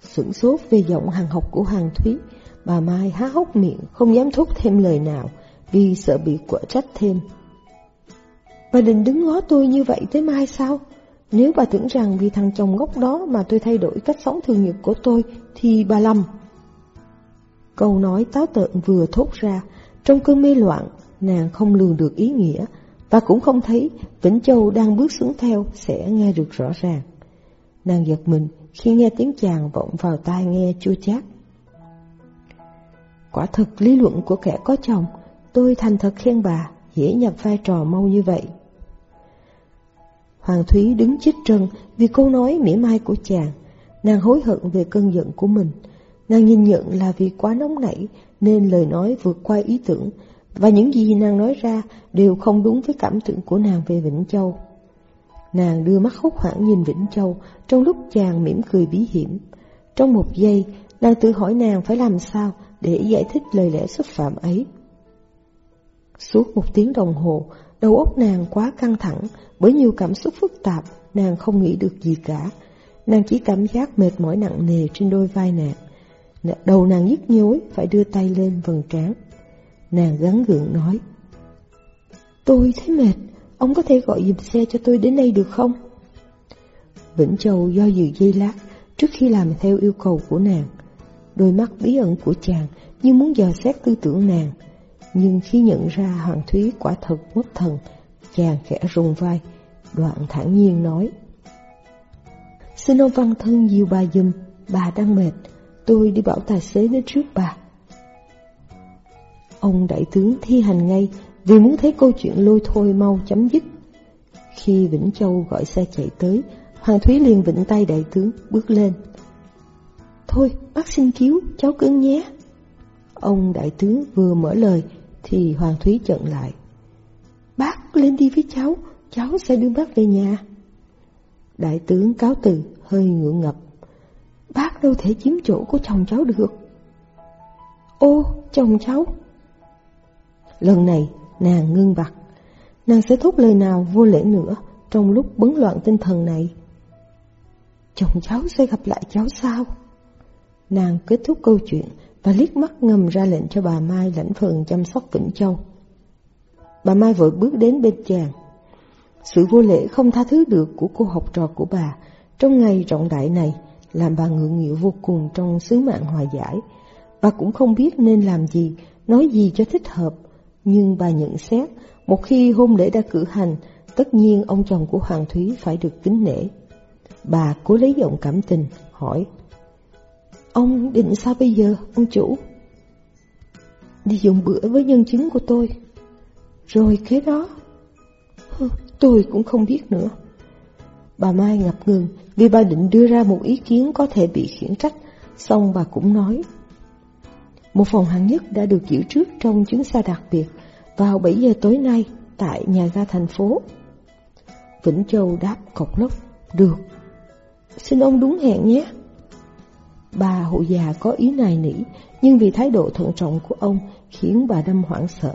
Sửng sốt về giọng hàng học của Hoàng Thúy, bà Mai há hốc miệng không dám thốt thêm lời nào vì sợ bị quở trách thêm. Bà định đứng ngó tôi như vậy tới mai sao? Nếu bà tưởng rằng vì thằng chồng ngốc đó mà tôi thay đổi cách sống thường nhật của tôi, thì bà lầm. Câu nói táo tợn vừa thốt ra, trong cơn mê loạn, nàng không lường được ý nghĩa, và cũng không thấy Vĩnh Châu đang bước xuống theo sẽ nghe được rõ ràng. Nàng giật mình khi nghe tiếng chàng vọng vào tai nghe chua chát. Quả thực lý luận của kẻ có chồng, tôi thành thật khen bà, dễ nhập vai trò mau như vậy. Hoàng Thúy đứng chết trân vì câu nói mỉa mai của chàng. Nàng hối hận về cơn giận của mình. Nàng nhìn nhận là vì quá nóng nảy nên lời nói vượt qua ý tưởng và những gì nàng nói ra đều không đúng với cảm tưởng của nàng về Vĩnh Châu. Nàng đưa mắt hốt hoảng nhìn Vĩnh Châu trong lúc chàng mỉm cười bí hiểm. Trong một giây, nàng tự hỏi nàng phải làm sao để giải thích lời lẽ xúc phạm ấy. Suốt một tiếng đồng hồ, đầu óc nàng quá căng thẳng bởi nhiều cảm xúc phức tạp, nàng không nghĩ được gì cả. Nàng chỉ cảm giác mệt mỏi nặng nề trên đôi vai nàng. Đầu nàng nhức nhối, phải đưa tay lên vần trán. Nàng gắn gượng nói. Tôi thấy mệt, ông có thể gọi dùm xe cho tôi đến đây được không? Vĩnh Châu do dự dây lát trước khi làm theo yêu cầu của nàng. Đôi mắt bí ẩn của chàng như muốn dò xét tư tưởng nàng. Nhưng khi nhận ra Hoàng Thúy quả thật mất thần, chàng khẽ rung vai, đoạn thản nhiên nói. Xin ông văn thân dìu bà dùm, bà đang mệt, tôi đi bảo tài xế đến trước bà. Ông đại tướng thi hành ngay vì muốn thấy câu chuyện lôi thôi mau chấm dứt. Khi Vĩnh Châu gọi xe chạy tới, Hoàng Thúy liền vịnh tay đại tướng bước lên. Thôi, bác xin cứu, cháu cưng nhé. Ông đại tướng vừa mở lời thì Hoàng Thúy chận lại. Bác lên đi với cháu, cháu sẽ đưa bác về nhà. Đại tướng cáo từ, hơi ngượng ngập. Bác đâu thể chiếm chỗ của chồng cháu được. Ô, chồng cháu. Lần này, nàng ngưng bặt. Nàng sẽ thốt lời nào vô lễ nữa trong lúc bấn loạn tinh thần này. Chồng cháu sẽ gặp lại cháu sao? Nàng kết thúc câu chuyện và liếc mắt ngầm ra lệnh cho bà Mai lãnh phần chăm sóc Vĩnh Châu. Bà Mai vội bước đến bên chàng. Sự vô lễ không tha thứ được của cô học trò của bà trong ngày trọng đại này làm bà ngượng nghịu vô cùng trong sứ mạng hòa giải. Bà cũng không biết nên làm gì, nói gì cho thích hợp. Nhưng bà nhận xét, một khi hôn lễ đã cử hành, tất nhiên ông chồng của Hoàng Thúy phải được kính nể. Bà cố lấy giọng cảm tình, hỏi. Ông định sao bây giờ, ông chủ? Đi dùng bữa với nhân chứng của tôi. Rồi kế đó, tôi cũng không biết nữa. Bà Mai ngập ngừng vì bà định đưa ra một ý kiến có thể bị khiển trách, xong bà cũng nói. Một phòng hạng nhất đã được giữ trước trong chuyến xa đặc biệt vào 7 giờ tối nay tại nhà ga thành phố. Vĩnh Châu đáp cọc lốc, được. Xin ông đúng hẹn nhé. Bà hộ già có ý này nỉ, nhưng vì thái độ thận trọng của ông khiến bà đâm hoảng sợ.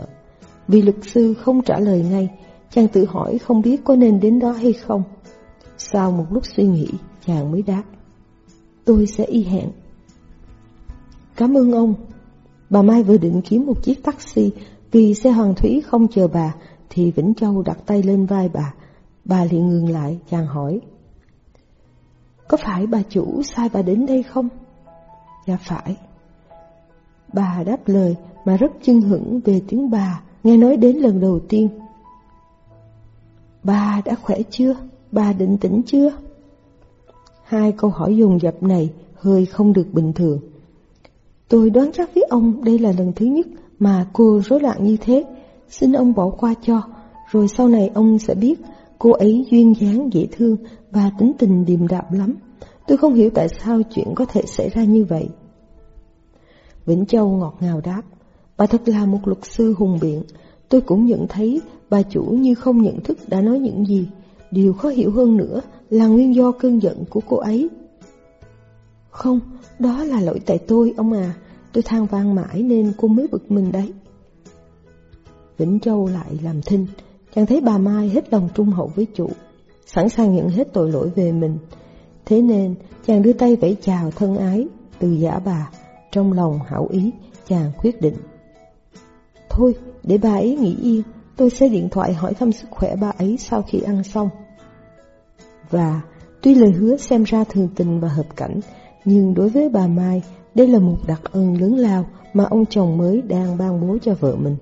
Vì luật sư không trả lời ngay, chàng tự hỏi không biết có nên đến đó hay không. Sau một lúc suy nghĩ, chàng mới đáp. Tôi sẽ y hẹn. Cảm ơn ông. Bà Mai vừa định kiếm một chiếc taxi vì xe Hoàng Thúy không chờ bà thì Vĩnh Châu đặt tay lên vai bà. Bà liền ngừng lại, chàng hỏi. Có phải bà chủ sai bà đến đây không? Dạ phải. Bà đáp lời mà rất chưng hững về tiếng bà, nghe nói đến lần đầu tiên. Bà đã khỏe chưa? Bà định tĩnh chưa? Hai câu hỏi dùng dập này hơi không được bình thường. Tôi đoán chắc với ông đây là lần thứ nhất mà cô rối loạn như thế. Xin ông bỏ qua cho, rồi sau này ông sẽ biết cô ấy duyên dáng dễ thương và tính tình điềm đạm lắm. Tôi không hiểu tại sao chuyện có thể xảy ra như vậy. Vĩnh Châu ngọt ngào đáp, bà thật là một luật sư hùng biện. Tôi cũng nhận thấy bà chủ như không nhận thức đã nói những gì. Điều khó hiểu hơn nữa là nguyên do cơn giận của cô ấy. Không, đó là lỗi tại tôi, ông à. Tôi than vang mãi nên cô mới bực mình đấy. Vĩnh Châu lại làm thinh, chàng thấy bà Mai hết lòng trung hậu với chủ, sẵn sàng nhận hết tội lỗi về mình. Thế nên chàng đưa tay vẫy chào thân ái từ giả bà, trong lòng hảo ý chàng quyết định. Thôi, để bà ấy nghỉ yên, tôi sẽ điện thoại hỏi thăm sức khỏe bà ấy sau khi ăn xong. Và tuy lời hứa xem ra thường tình và hợp cảnh, nhưng đối với bà Mai, đây là một đặc ân lớn lao mà ông chồng mới đang ban bố cho vợ mình.